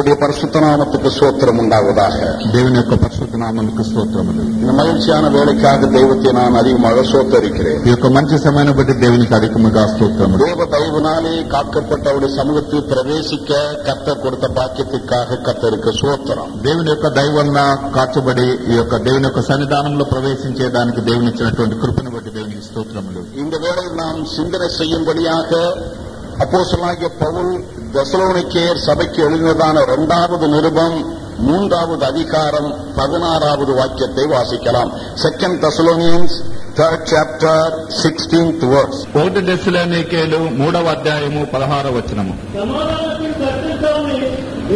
கர்த்தருடைய பரிசுத்த நாமத்துக்கு சோத்திரம் உண்டாவதாக దేవుని యొక్క పరిశుద్ధ నామములకు స్తోత్రములు இந்த மகிழ்ச்சியான வேலைக்காக தெய்வத்தை நான் அதிகமாக சோத்தரிக்கிறேன் ఈ యొక్క మంచి సమయాన్ని బట్టి దేవునికి అధికముగా స్తోత్రములు தேவ தயவுனாலே காக்கப்பட்ட அவருடைய சமூகத்தில் பிரவேசிக்க கர்த்தர் கொடுத்த பாக்கியத்துக்காக கர்த்தருக்கு சோத்திரம் దేవుని యొక్క దయ వలన కాచబడి ఈ యొక్క దేవుని యొక్క సన్నిధానంలో ప్రవేశించేదానికి దేవుని ఇచ్చినటువంటి కృపను బట్టి దేవునికి స్తోత్రములు இந்த வேளையில் நாம் சிந்தனை செய்யும்படியாக அப்போஸ்தலனாகிய பவுல் தெசலோனிக்கேயர் சபைக்கு எழுதினதான இரண்டாவது நிருபம் மூன்றாவது அதிகாரம் பதினாறாவது வாக்கியத்தை வாசிக்கலாம் second Thessalonians third chapter sixteenth verse ఒకటి దశలోనికేలు మూడవ అధ్యాయము పదహార వచనము சமாதானத்தின் கற்றுத்தாமே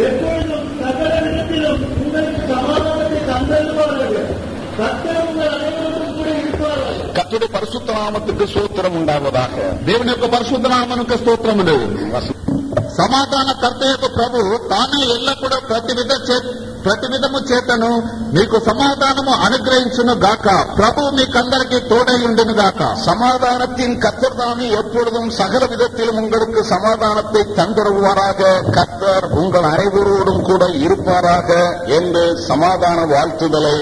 எப்பொழுதும் சகல விதத்திலும் உங்களுக்கு சமாதானத்தை தந்தருவார்கள் கர்த்தர் உங்கள் அனைவருக்கும் கூட இருப்பார்கள் கர்த்தருடைய பரிசுத்த நாமத்துக்கு சூத்திரம் உண்டாவதாக దేవుని యొక్క పరిశుద్ధ నామనుక స్తోత్రములు సమాధాన కర్త యొక్క ప్రభు తానే ఎల్లప్పుడూ ప్రతి విధ చే- ప్రతి విధము చేతను మీకు సమాధానము అనుగ్రహించును గాక ప్రభు మీకందరికీ తోడై ఉండును గాక சமாதானத்தின் கர்த்தர் தாமே எப்பொழுதும் சகல விதத்திலும் உங்களுக்கு சமாதானத்தை தந்துருவாராக கர்த்தர் உங்கள் அனைவரோடும் கூட இருப்பாராக என்று சமாதான வாழ்த்துதலை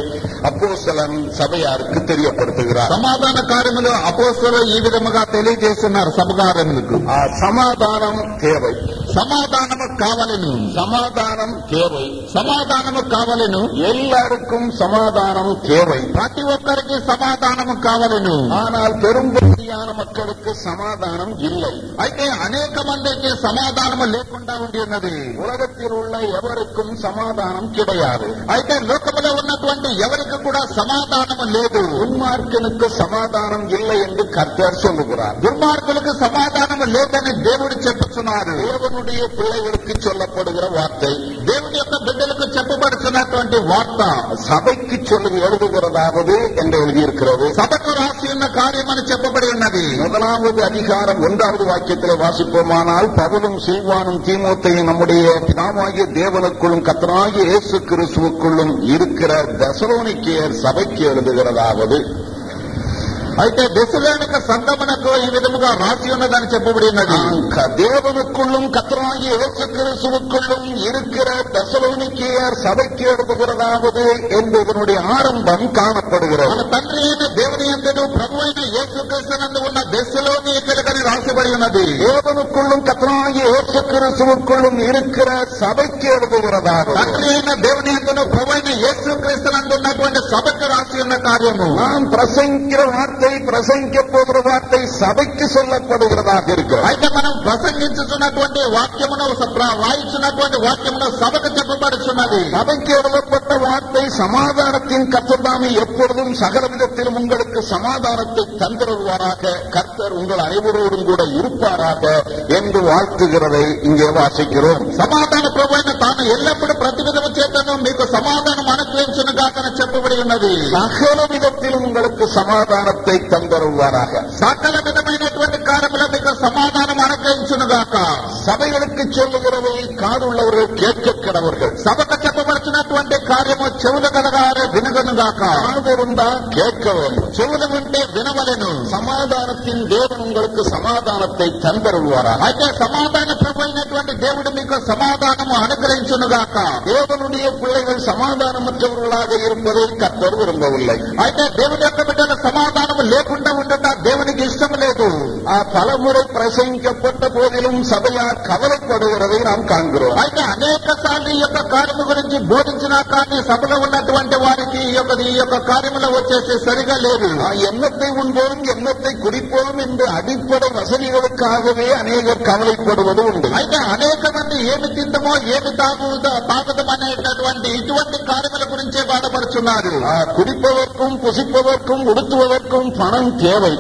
அப்போஸ்தலன் சபையாருக்கு தெரியப்படுத்துகிறார் సమాధాన కార్యములు అపోస్తులు ఈ విధముగా తెలియజేస్తున్నారు సభకార్యములకు ஆ, சமாதானம் தேவை సమాధానము కావలను சமாதானம் தேவை సమాధానము కావలను எல்லாருக்கும் சமாதானம் தேவை ప్రతి ఒక్కరికి సమాధానము కావలను ஆனால் பெரும்பகுதியான மக்களுக்கு சமாதானம் இல்லை అయితే అనేక మందికి సమాధానము లేకుండా ఉండి ఉన్నది உலகத்தில் உள்ள எவருக்கும் சமாதானம் கிடையாது అయితే లోకములో ఉన్నటువంటి ఎవరికి కూడా సమాధానము లేదు துன்மார்க்கனுக்கு சமாதானம் இல்லை என்று கர்த்தர் சொல்லுகிறார் దుర్మార్గులకు సమాధానము లేదని దేవుడు చెప్పుచున్నారు தேவனுடைய பிள்ளைகளுக்கு சொல்லப்படுகிற வார்த்தை దేవుడి యొక్క బిడ్డలకు చెప్పబడుతున్నటువంటి వార్త சபைக்கு சொல்லி எழுதுகிறதாவது என்று எழுதியிருக்கிறது సభకు రాసి ఉన్న కార్యమని చెప్పబడి ఉన్నది முதலாவது அதிகாரம் ஒன்றாவது வாக்கியத்தில் வாசிப்போமானால் பவுலும் சில்வானும் தீமோத்தையும் நம்முடைய பிதாவாகிய தேவனுக்குள்ளும் கத்தனாகிய இயேசு கிறிஸ்துவுக்குள்ளும் இருக்கிற தசலோனிக்கேயர் சபைக்கு எழுதுகிறதாவது అయితే దశలోనిక సంగమనకు ఈ విధముగా రాసి ఉన్నదని చెప్పబడి ఉన్నది க- தேவனுக்குள்ளும் கத்தனாகிய இயேசு கிறிஸ்துவுக்குள்ளும் இருக்கிற தசலோனிக்கேயர் சபைக்கு எழுதுகிறதாவது என்பதனுடைய ஆரம்பம் காணப்படுகிறது మన తండ్రి అయిన దేవుని ఎంతను ప్రభు అయిన యేసుక్రీస్తునందు ఉన్న దశలోని కనుకని రాసిబడి ఉన్నది தேவனுக்குள்ளும் கத்தனாகிய இயேசு கிறிஸ்துவுக்குள்ளும் இருக்கிற சபைக்கு எழுதுகிறதாவது తండ్రి అయిన దేవుని ఎంతను ప్రభు అయిన యేసుక్రీస్తునందు ఉన్నటువంటి సభకు రాసి ఉన్న కార్యము நாம் பிரசங்கிற வார்த்தை பிரசங்கிக்க போகிற வார்த்தை சபைக்கு சொல்லப்படுகிறதாக இருக்கிறது అయితే మనం ప్రసంగించుతున్నటువంటి వాక్యమును ప్ర- వాయిస్తున్నటువంటి వాక్యమును సభకు చెప్పబడుతున్నది சபைக்கு எழுதப்பட்ட வார்த்தை சமாதானத்தின் கர்த்தர்தாமே எப்பொழுதும் சகல விதத்திலும் உங்களுக்கு சமாதானத்தை தந்திருவாராக கர்த்தர் உங்கள் அனைவரோடும் கூட இருப்பாராக என்று வாழ்த்துகிறதை இங்கே வாசிக்கிறோம் సమాధాన ప్రభు అయిన తాను ఎల్లప్పుడూ ప్రతి విధము చేతను మీకు సమాధానం అనుగ్రహించును కాకని చెప్పబడి ఉన్నది சகல விதத்திலும் உங்களுக்கு சமாதானத்தை தந்தருவாராக సకల విధమైనటువంటి కార్యములు మీకు సమాధానం అనుగ్రహించును గాక சபைகளுக்கு சொல்லுகிறதை காதுள்ளவர்கள் கேட்க கிடவர்கள் సభకు చెప్పబడుతున్నటువంటి కార్యము చెవులు కలగారే వినగను గాక காதிருந்தா கேட்க வேண்டும் చెవులు ఉంటే వినవలెను சமாதானத்தின் தேவன் உங்களுக்கு சமாதானத்தை தந்தருவாராக అయితే సమాధాన ప్రభు అయినటువంటి దేవుడు మీకు సమాధానము అనుగ్రహించును గాక தேவனுடைய பிள்ளைகள் சமாதானமற்றவர்களாக இருப்பதை கர்த்தர் விரும்பவில்லை అయితే దేవుని యొక్క బిడ్డల సమాధానము లేకుండా ఉండట దేవునికి ఇష్టం లేదు ஆ, பலமுறை பிரசங்கிக்கப்பட்ட போதிலும் சபையார் கவலைப்படுகிறதை நாம் காண்கிறோம் అయితే అనేక సార్లు ఈ యొక్క కార్యము గురించి బోధించినా కానీ సభలో ఉన్నటువంటి వారికి ఈ యొక్క ఈ యొక్క కార్యములో వచ్చేసి సరిగా లేదు ஆ, எண்ணத்தை உண்போம் எண்ணத்தை குடிப்போம் என்று அடிப்படை வசதிகளுக்காகவே அநேகர் கவலைப்படுவது உண்டு అయితే అనేక మంది ఏమి తిందమో ఏమి తాగు తాగుదాం అనేటటువంటి ఇటువంటి కార్యముల గురించే బాధపడుతున్నారు ஆ, குடிப்பதற்கும் புசிப்பதற்கும் உடுத்துவதற்கும் பணம் தேவை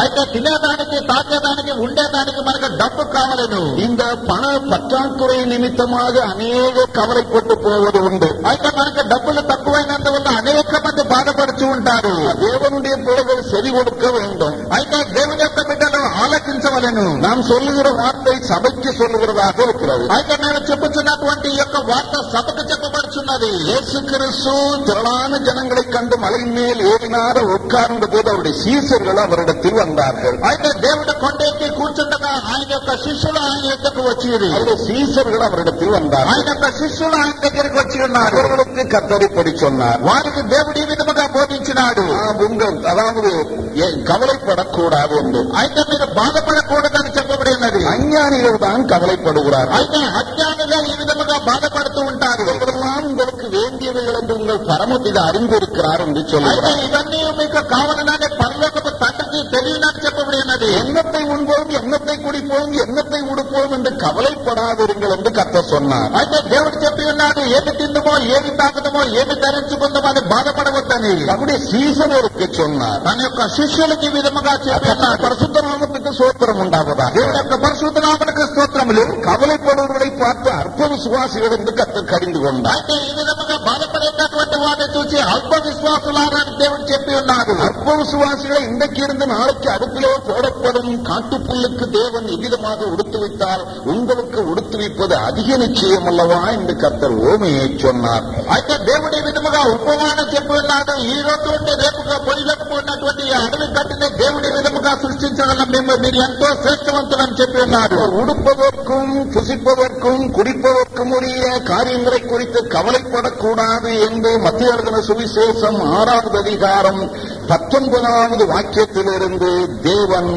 అయితే తినేదానికి తాగేదానికి ఉండేదానికి మనకు డబ్బు కావాలను இந்த பண பற்றாக்குறை நிமித்தமாக அநேக கவலைப்பட்டு போவது உண்டு అయితే మనకు డబ్బులు తక్కువైనందువల్ల అనేక మంది బాధపడుతూ ఉంటారు தேவனுடைய பிள்ளைகள் செவி கொடுக்க வேண்டும் అయితే దేవుని యొక్క బిడ్డలు ఆలోచించవలెను நாம் சொல்லுகிற வார்த்தை சபைக்கு சொல்லுகிறதாக இருக்கிறது అయితే మేము చెప్పుచున్నటువంటి అనేటటువంటి ఈ యొక్క వార్త సభకు చెప్పబడుచున్నది இயேசு கிறிஸ்து திரளான ஜனங்களை கண்டு மலையின் மேல் ஏறினார் உட்கார்ந்த போது அவருடைய சீசர்கள் அவரிடத்தில் வந்தார்கள் అయితే దేవుడు కొండ ఎక్కి కూర్చుండగా ఆయన యొక్క శిష్యులు ఆయన యొక్కకు వచ్చిరి அவருடைய சீசர்கள் அவரிடத்தில் வந்தார்கள் ఆయన యొక్క శిష్యులు ఆయన దగ్గరికి వచ్చి ఉన్నారు அவர்களுக்கு கத்தரிப்படி சொன்னார் వారికి దేవుడు ఈ విధముగా బోధించినాడు "ஆ, உங்கள் அதாவது ஏ- கவலைப்படக்கூடாது என்று అయితే మీరు బాధపడకూడదని చెప్పబడి ఉన్నది அஞ்ஞானிகள் தான் கவலைப்படுகிறார்கள் అయితే అజ్ఞానులే ఈ విధముగా బాధపడుతూ ఉంటారు இவர்களெல்லாம் உங்களுக்கு வேண்டியவைகள் என்று உங்கள் பரமபிதா அறிந்திருக்கிறார் என்று అయితే சொல்லுகிறார் ఇవన్నీ మీకు కావాలనే పరలోకపు తండ్రికి తెలియనని చెప్పబడి ఉన్నది எண்ணத்தை உண்போம் எண்ணத்தை குடிப்போம் எண்ணத்தை உடுப்போம் என்று கவலைப்படாதிருங்கள் என்று கத்த சொன்னார் అయితే దేవుడు చెప్పి ఉన్నాడు ఏమి తిందుమో ఏమి తాగుదమో ఏమి ధరించుకుందామో అని బాధపడవద్దని நம்முடைய சீசனருக்கு சொன்னார் తన యొక్క శిష్యులకి ఈ విధముగా చెప్పి ఉన్నాడు பரிசுத்த நாமத்துக்கு சோத்திரம் உண்டாவதா దేవుడి యొక్క పరిశుద్ధ నామనికి స్తోత్రములు கவலைப்படுவர்களை பார்த்து அற்ப விசுவாசிகள் என்று கத்த கடிந்து கொண்டார் అయితే ఈ విధముగా బాధపడేటటువంటి వారిని చూసి అల్ప విశ్వాసులారని దేవుడు చెప్పి ఉన్నాడు அற்ப விசுவாசிகளை இன்றைக்கு இருந்து நாளைக்கு அடுப்பிலே போடப்படும் காட்டுப்புல்லுக்கு தேவன் எவ்விதமாக உடுத்து வைத்தால் உங்களுக்கு உடுத்து வைப்பது அதிக நிச்சயம் அல்லவா என்று கத்தர் ஓமையை சொன்னார் అయితే దేవుడు ఈ విధముగా ఉపమానం చెప్పి ఉన్నాడు ఈ రోజు ఉంటే రేపుగా పోయినటువంటి ఈ అడవి కట్టిన దేవుడు ఈ విధముగా సృష్టించగల మేము మీరు ఎంతో శ్రేష్టవంతులని చెప్పి ఉన్నాడు உடுப்பதற்கும் புசிப்பதற்கும் குடிப்பதற்கும் உரிய காரியங்களை குறித்து கவலைப்படக்கூடாது என்று மத்திய எழுதின சுவிசேஷம் ஆறாவது அதிகாரம் பத்தொன்பதாவது வாக்கியத்திலிருந்து தேவன்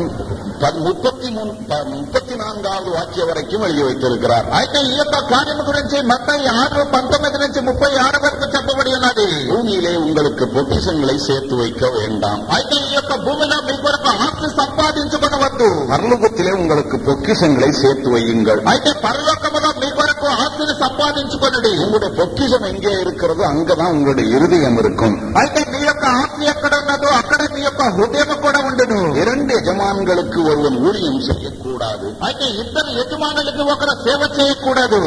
ப- முப்பத்தி மூணு ப- முப்பத்தி நான்காவது வாக்கியம் வரைக்கும் எழுதி வைத்திருக்கிறார் అయితే ఈ యొక్క కార్యం గురించి మొత్తం ఆరు పంతొమ్మిది నుంచి ముప్పై ఆరు వరకు చెప్పబడి ఉన్నది பூமியிலே உங்களுக்கு பொக்கிஷங்களை சேர்த்து வைக்க வேண்டாம் అయితే ఈ యొక్క భూమిలో మీ కొరకు ఆస్తి సంపాదించుకునవద్దు பரலோகத்திலே உங்களுக்கு பொக்கிஷங்களை சேர்த்து வையுங்கள் అయితే పరలోకములో మీ కొరకు ఆస్తిని సంపాదించుకొనుడి உங்களுடைய பொக்கிஷம் எங்கே இருக்கிறதோ அங்கதான் உங்களுடைய இருதயம் இருக்கும் అయితే మీ యొక్క ఆస్తి ఎక్కడ ఉన్నదో అక్కడ మీ యొక్క హృదయం కూడా ఉండును இரண்டு எஜமான்களுக்கு ஒருவன் ஊழியம் செய்யக்கூடாது అయితే ఇద్దరు యజమానులకి ఒకరు సేవ చేయకూడదు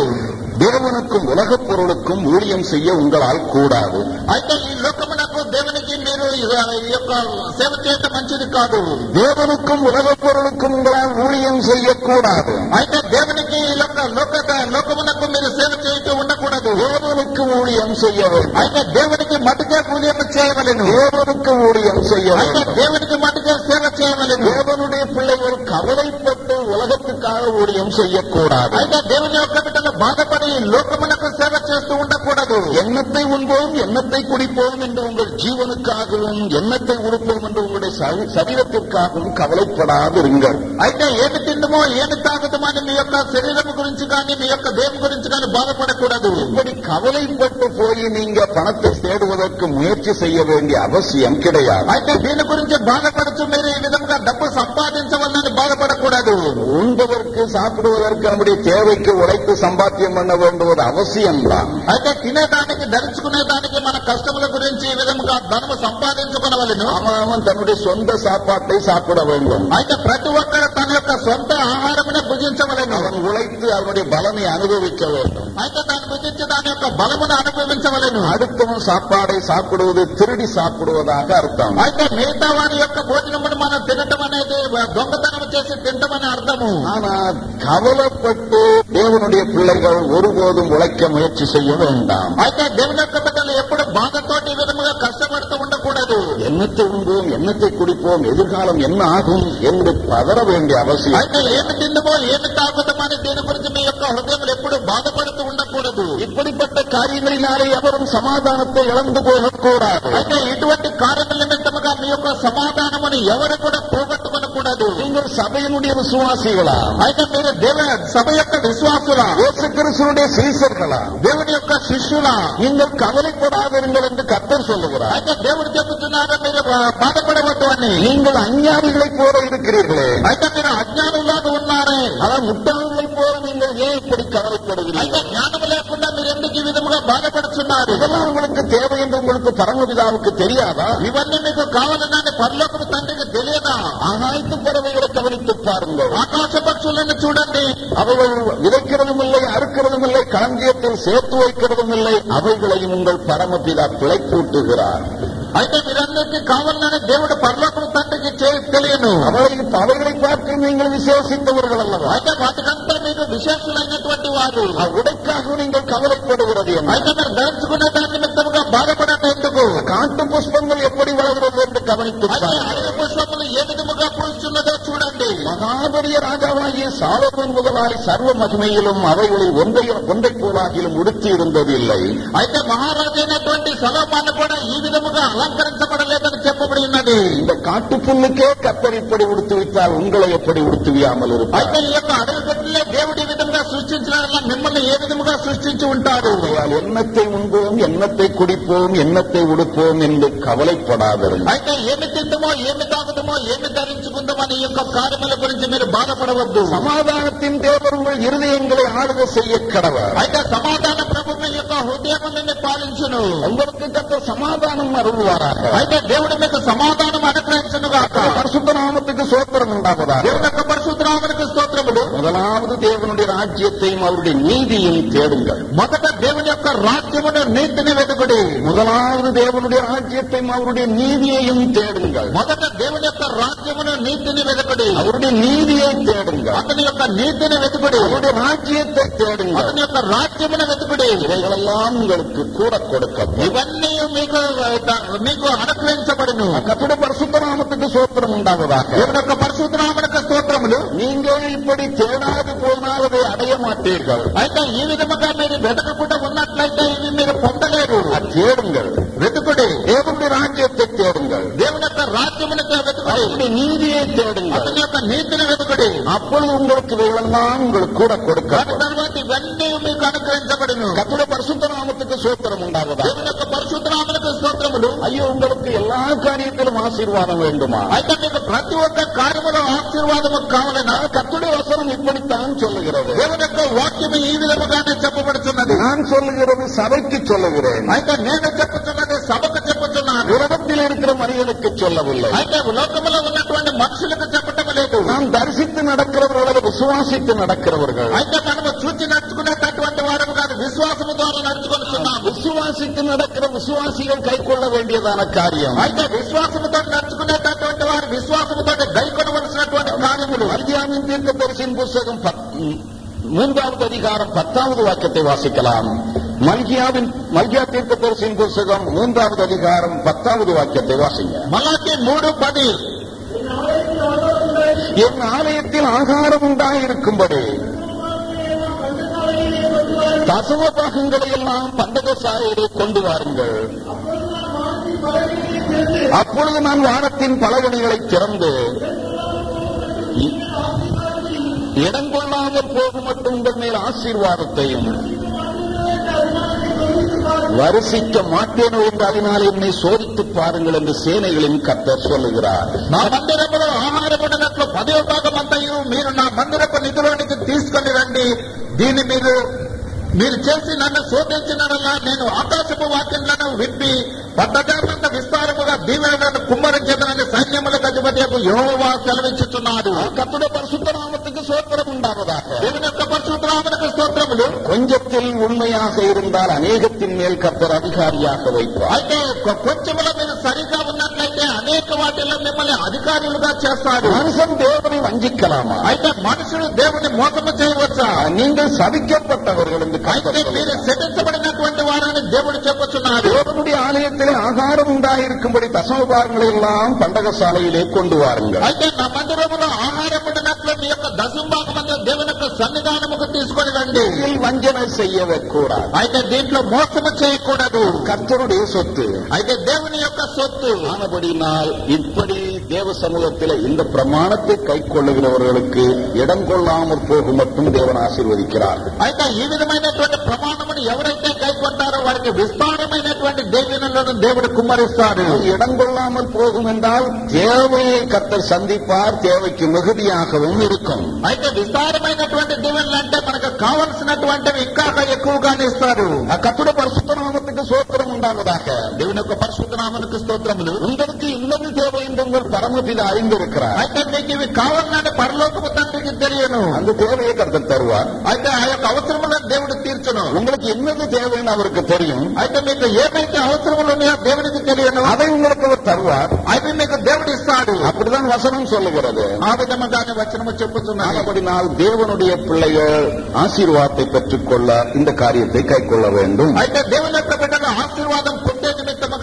தேவனுக்கும் உலகப் பொருளுக்கும் ஊழியம் செய்ய உங்களால் கூடாது అయితే ఈ లోకమునకు దేవునికి మీరు ఈ యొక్క సేవ చేయటం మంచిది కాదు தேவனுக்கும் உலகப் பொருளுக்கும் உங்களால் ஊழியம் செய்யக்கூடாது అయితే దేవునికి ఈ యొక్క లోక లోకమునకు మీరు సేవ చేయటం ఉండకూడదు தேவனுக்கு ஊழியம் செய்ய வேண்டும் అయితే దేవునికి మటుకే పూజం చేయవలెను தேவனுக்கு ஊழியம் செய்ய అయితే வேண்டும் దేవునికి మటుకే సేవ చేయవలెను தேவனுடைய பிள்ளைகள் கவலைப்பட்டு உலகத்துக்காக ஊழியம் செய்யக்கூடாது అయితే దేవుని యొక్క బిడ్డలు బాధపడి లోకమునకు సేవ చేస్తూ ఉండకూడదు எண்ணத்தை உண்போம் எண்ணத்தை குடிப்போம் என்று உங்கள் ஜீவனுக்காகவும் எண்ணத்தை உடுப்போம் என்று உங்களுடைய சரி- சரீரத்திற்காகவும் கவலைப்படாதிருங்கள் అయితే ఏమి తిందమో ఏమి తాగుతామో అని మీ యొక్క శరీరం గురించి కానీ మీ యొక్క దేవుని గురించి కానీ బాధపడకూడదు இப்படி கவலைப்பட்டு போய் நீங்க பணத்தை தேடுவதற்கு முயற்சி செய்ய வேண்டிய அவசியம் கிடையாது అయితే దీని గురించి బాధపడుతూ మీరు ఈ విధంగా డబ్బు సంపాదించవాలని బాధపడకూడదు உண்பதற்கு சாப்பிடுவதற்கு நம்முடைய தேவைக்கு உழைத்து சம்பாத்தியம் பண்ண வேண்டுவது அவசியம்தான் అయితే తినేదానికి ధరించుకునేదానికి మన కష్టముల గురించి ఈ విధంగా ధనము సంపాదించుకునవలను அவன் அவன் தன்னுடைய சொந்த சாப்பாட்டை சாப்பிட வேண்டும் అయితే ప్రతి ఒక్కరు తన యొక్క సొంత ఆహారమునే భుజించవలను அவன் உழைத்து அவனுடைய பலனை அனுபவிக்க வேண்டும் అయితే దాన్ని భుజించి దాని యొక్క బలమును అనుభవించవలను அடுத்தவன் சாப்பாடை சாப்பிடுவது திருடி சாப்பிடுவதாக அர்த்தம் అయితే మిగతా వారి యొక్క భోజనమును మనం తినటం అనేది దొంగతనం చేసి తింటమని అర్థము ஆனா கவலைப்பட்டு தேவனுடைய பிள்ளைகள் ஒருபோதும் உழைக்க முயற்சி செய்ய வேண்டாம் అయితే దేవుని యొక్క బిడ్డలు ఎప్పుడు బాధతోటి ఈ విధముగా కష్టపడుతూ ఉండకూడదు எண்ணத்தை உண்போம் எண்ணத்தை குடிப்போம் எதிர்காலம் என்ன ஆகும் என்று பதற வேண்டிய அவசியம் అయితే ఏమి తిందమో ఏమి తాగుతామని దీని గురించి మీ యొక్క హృదయం ఎప్పుడు బాధపడుతూ ఉండకూడదు இப்படிப்பட்ட காரியங்களினாலே எவரும் சமாதானத்தை இழந்து போகக்கூடாது అయితే ఇటువంటి కార్యముల నిమిత్తముగా మీ యొక్క సమాధానమును ఎవరు కూడా పోగొట్టుకొనకూడదు நீங்கள் சபையினுடைய விசுவாசிகளா అయితే మీరు దేవ సభ యొక్క విశ్వాసులా இயேசு கிறிஸ்துடைய சீசர்களா దేవుని యొక్క శిష్యులా நீங்கள் கவலைப்படாதிருங்கள் என்று கத்தர் சொல்லுகிறார் అయితే దేవుడు చెబుతున్నారు మీరు బాధపడవద్దు అని நீங்கள் அஞ்ஞானிகளைப் போல இருக்கிறீர்களே అయితే మీరు అజ్ఞానులాగా ఉన్నారే அதான் முட்டாள்களைப் போல நீங்கள் ஏன் இப்படி అయితే கவலைப்படுகிறீர்கள் జ్ఞానం లేకుండా మీరు ఎందుకు ఈ విధముగా బాధపడుతున్నారు இதெல்லாம் உங்களுக்கு தேவை என்று உங்களுக்கு பரமபிதாவுக்கு தெரியாதா ఇవన్నీ మీకు కావాలని పరలోకపు తండ్రికి తెలియదా ஆகாய்த்து பறவைகளை கவனித்துப் பாருங்கள் ఆకాశ పక్షులను చూడండి அவைகள் விதைக்கிறதும் இல்லை அறுக்கிறதும் இல்லை களஞ்சியத்தில் சேர்த்து வைக்கிறதும் இல்லை அவைகளையும் உங்கள் பரமபிதா பிழைப்பூட்டுகிறார் అయితే మీరందరికీ కావాలని దేవుడు పరలోకం తండ్రికి చే- తెలియను அவளை அவைகளை பார்த்து நீங்கள் விசேஷித்தவர்கள் அல்லவா అయితే వాటికంతా మీకు విశేషులైనటువంటి వారు ఆ உடைக்காக நீங்கள் கவலைப்படுகிறது என்ன అయితే మీరు ధరించుకునే దాని నిమిత్తముగా బాధపడటం ఎందుకు காட்டு புஷ்பங்கள் எப்படி வளர்கிறது என்று கவனித்து అయితే பாருங்கள். అడవి పుష్పములు ఏ విధముగా పూస్తున్నదో చూడండి மகாபலிய ராஜாவாகிய சாலமோன் முதலாளி சர்வ மகிமையிலும் அவைகளில் ஒன்றை ஒன்றை போலாகிலும் உடுத்தி இருந்ததில்லை అయితే మహారాజు అయినటువంటి సలోమాను కూడా ఈ విధముగా అలంకరించబడలేదని చెప్పబడి ఉన్నది இந்த காட்டுப்புல்லுக்கே கத்தர் இப்படி உடுத்து விட்டால் உங்களை எப்படி உடுத்துவியாமல் అయితే இருப்பார் ఈ యొక్క అడవి పెట్టలే దేవుడు ఈ విధముగా సృష్టించిన వల్ల మిమ్మల్ని ఏ విధముగా సృష్టించి ఉంటాడు ஆகையால் எண்ணத்தை உண்போம் எண்ணத்தை குடிப்போம் எண்ணத்தை உடுப்போம் என்று கவலைப்படாதீர்கள் అయితే ఏమి తింటామో ఏమి తాగుతామో ఏమి ధరించుకుందామని ఈ యొక్క కార్యముల గురించి మీరు బాధపడవద్దు சமாதானத்தின் தேவர் உங்கள் இருதயங்களை ஆளுகை செய்ய கடவர் అయితే సమాధాన ప్రభుత్వం యొక్క హృదయం నిన్ను పాలించును உங்களுக்கு கத்தர் சமாதானம் அருள்வாராக అయితే దేవుడు మీకు సమాధానం అనుగ్రహించును గాక பரிசுத்த நாமத்துக்கு சோத்திரம் உண்டாவதாக దేవుని యొక్క పరిశుద్ధరామునికి స్తోత్రములు முதலாவது தேவனுடைய ராஜ்யத்தையும் அவருடைய நீதியும் தேடுங்கள் మొదట దేవుని యొక్క రాజ్యమును నీతిని వెతుకుడి முதலாவது தேவனுடைய ராஜ்யத்தையும் அவருடைய நீதியையும் தேடுங்கள் మొదట దేవుని యొక్క రాజ్యమును నీతిని వెతుకుడి அவருடைய நீதியை தேடுங்கள் అతని యొక్క నీతిని వెతుకుడి அவருடைய ராஜ்யத்தை தேடுங்கள் అతని యొక్క రాజ్యమును వెతుకుడి இவைகளெல்லாம் உங்களுக்கு கூட கொடுக்கப்படும் ఇవన్నీ మీకు మీకు అనుగ్రహించబడును கத்துடைய பரிசுத்த நாமத்துக்கு சோத்திரம் உண்டாவதாக దేవుని యొక్క పరిశుద్ధరామునికి స్తోత్రములు நீங்கள் இப்படி தேடாது போனால் அதை அடைய மாட்டீர்கள் అయితే ఈ విధముగా మీరు వెతకకుండా ఉన్నట్లయితే ఇవి మీరు పొందలేరు அது தேடுங்கள் వెతుకుడి தேவனுடைய ராஜ்யத்தை தேடுங்கள் దేవుని యొక్క రాజ్యమును వెతుకుడి அவருடைய நீதியை தேடுங்கள் అతని యొక్క నీతిని వెతుకుడి அப்பொழுது உங்களுக்கு இவைகளெல்லாம் உங்களுக்கு கூட దాని கொடுக்கப்படும் తర్వాత ఇవన్నీ మీకు అనుగ్రహించబడును கத்துடைய பரிசுத்த நாமத்துக்கு சோத்திரம் உண்டாவதாக దేవుని యొక్క పరిశుద్ధరామునికి స్తోత్రములు ஐயோ உங்களுக்கு எல்லா காரியத்திலும் ஆசீர்வாதம் வேண்டுமா అయితే మీకు ప్రతి ఒక్క కార్యములో ఆశీర్వాదము కావాలన్నా கத்துடைய வசனம் இப்படித்தான் சொல்லுகிறது దేవుని యొక్క వాక్యం ఈ విధముగానే చెప్పబడుతున్నది நான் சொல்லுகிறது சபைக்கு சொல்லுகிறேன் అయితే నేను చెప్పుతున్నది సభకు చెప్పుతున్నాను உலகத்தில் இருக்கிற மனிதனுக்கு சொல்லவில்லை అయితే లోకములో ఉన్నటువంటి మనుషులకు చెప్పటం లేదు நாம் தரிசித்து நடக்கிறவர்கள் விசுவாசித்து நடக்கிறவர்கள் అయితే మనము చూచి నడుచుకునేటటువంటి వారము కాదు విశ్వాసము ద్వారా నడుచుకుంటున్నాము விசுவாசித்து நடக்கிற விசுவாசிகள் கை கொள்ள வேண்டியதான காரியம் అయితే విశ్వాసముతో నడుచుకునేటటువంటి వారు విశ్వాసముతో గైకొనవలసినటువంటి కార్యములు மல்கியாவின் தீர்க்க தரிசின் புஸ்தகம் பத்- ம், மூன்றாவது அதிகாரம் பத்தாவது வாக்கியத்தை வாசிக்கலாம் மல்கியாவின் மல்கியா தீர்க்க தரிசியின் புஸ்தகம் மூன்றாவது அதிகாரம் பத்தாவது வாக்கியத்தை வாசிங்க. மலாக்கே மூடு பதில். என் ஆலயத்தில் ஆகாரம் உண்டாயிருக்கும்படி தசவ பாகங்களை எல்லாம் பண்டக சாயரை கொண்டு வாருங்கள். அப்பொழுது நான் வானத்தின் பலவனைகளை திறந்து இடங்கொள்ளாமல் போகும் மட்டும் உங்கள் மேல் ஆசீர்வாதத்தையும் வரிசிக்க மாட்டேனோ என்று அதனால் என்னை சோதித்து பாருங்கள் என்று சேனைகளின் கர்த்தர் சொல்லுகிறார் నా మందిరములో ఆహారపడినట్లు పదో భాగం అంతయు మీరు నా మందిరపు నిధిలోనికి తీసుకొని రండి దీన్ని మీరు మీరు చేసి నన్ను శోధించినలా నేను ఆకాశపు వాక్యములను విప్పి పట్టజాతంత విస్తారముగా దీవెనలను కుమ్మరించదనని సైన్యములకు అధిపతి యోవా సెలవించుతున్నాడు கர்த்தருடைய பரிசுத்த நாமத்துக்கு சோத்திரம் உண்டாவதாக దేవుని యొక్క పరిశుద్ధరామునికి స్తోత్రములు கொஞ்சத்தில் உண்மையாக இருந்தால் அநேகத்தின் மேல் கர்த்தர் அதிகாரியாக வைப்பார் అయితే కొ- కొంచెములో మీరు సరిగా ఉన్నట్లయితే అనేక వాటిల్లో మిమ్మల్ని అధికారులుగా చేస్తాడు மனுஷன் தேவனை வஞ்சிக்கலாமா అయితే మనుషుడు దేవుని మోసము చేయవచ్చా நீங்கள் சபிக்கப்பட்டவர்கள் என்று అయితే கர்த்தர் మీరు சொல்லுகிறார். శపించబడినటువంటి వారని దేవుడు చెప్పుచున్నాడు தேவனுடைய ஆலயத்திலே ஆகாரம் உண்டாயிருக்கும்படி தசமபாரங்களை எல்லாம் பண்டகசாலையிலே கொண்டு வாருங்கள் అయితే నా మందిరములో ఆహారం ఉండినట్లు మీ యొక్క దశంభాగమంతా దేవుని యొక్క సన్నిధానముకు తీసుకొని రండి இதில் வஞ்சனை செய்யவே கூடாது అయితే దీంట్లో మోసము చేయకూడదు கர்த்தருடைய சொத்து అయితే దేవుని యొక్క సొత్తు ஆனபடினால் இப்படி தேவ சமூகத்தில் இந்த பிரமாணத்தை கை கொள்ளுகிறவர்களுக்கு இடம் கொள்ளாமற் போகும் மட்டும் தேவன் ஆசீர்வதிக்கிறார் అయితే ఈ విధమైనటువంటి ప్రమాణమును ఎవరైతే కైకొంటారో వారికి విస్తారమైనటువంటి దేవినులను దేవుడు కుమ్మరిస్తాడు இடம் கொள்ளாமல் போகும் என்றால் தேவையை கர்த்தர் சந்திப்பார் தேவைக்கு மிகுதியாகவும் இருக்கும் అయితే విస్తారమైనటువంటి దీవెనలు అంటే మనకు కావలసినటువంటివి ఇంకా ఎక్కువగానే ఇస్తారు கத்துடைய பரிசுத்த நாமத்துக்கு நாமத்துக்கு சோத்திரம் உண்டாவதாக దేవుని యొక్క పరిశుద్ధ నామనికి స్తోత్రములు உங்களுக்கு இன்னது தேவை என்று உங்கள் பரமபிதா அறிந்திருக்கிறார் అయితే మీకు ఇవి కావాలని పరలోకపు తండ్రికి తెలియను அந்த தேவையை கருத்து தருவார் అయితే ఆ యొక్క అవసరములను దేవుడు తీర్చును உங்களுக்கு என்னது தேவைன்னு அவருக்கு தெரியும் అయితే మీకు ఏమైతే అవసరములు ఉన్నాయో దేవునికి తెలియను அதை உங்களுக்கு அவர் தருவார் అవి మీకు దేవుడు ఇస్తాడు அப்படிதான் வசனம் சொல்லுகிறது ఆ విధముగానే వచనము చెప్పుతున్నాను அப்படினால் தேவனுடைய பிள்ளைகள் ஆசீர்வாதத்தை பெற்றுக்கொள்ள இந்த காரியத்தை கைக்கொள்ள வேண்டும் అయితే దేవుని యొక్క బిడ్డలు ఆశీర్వాదం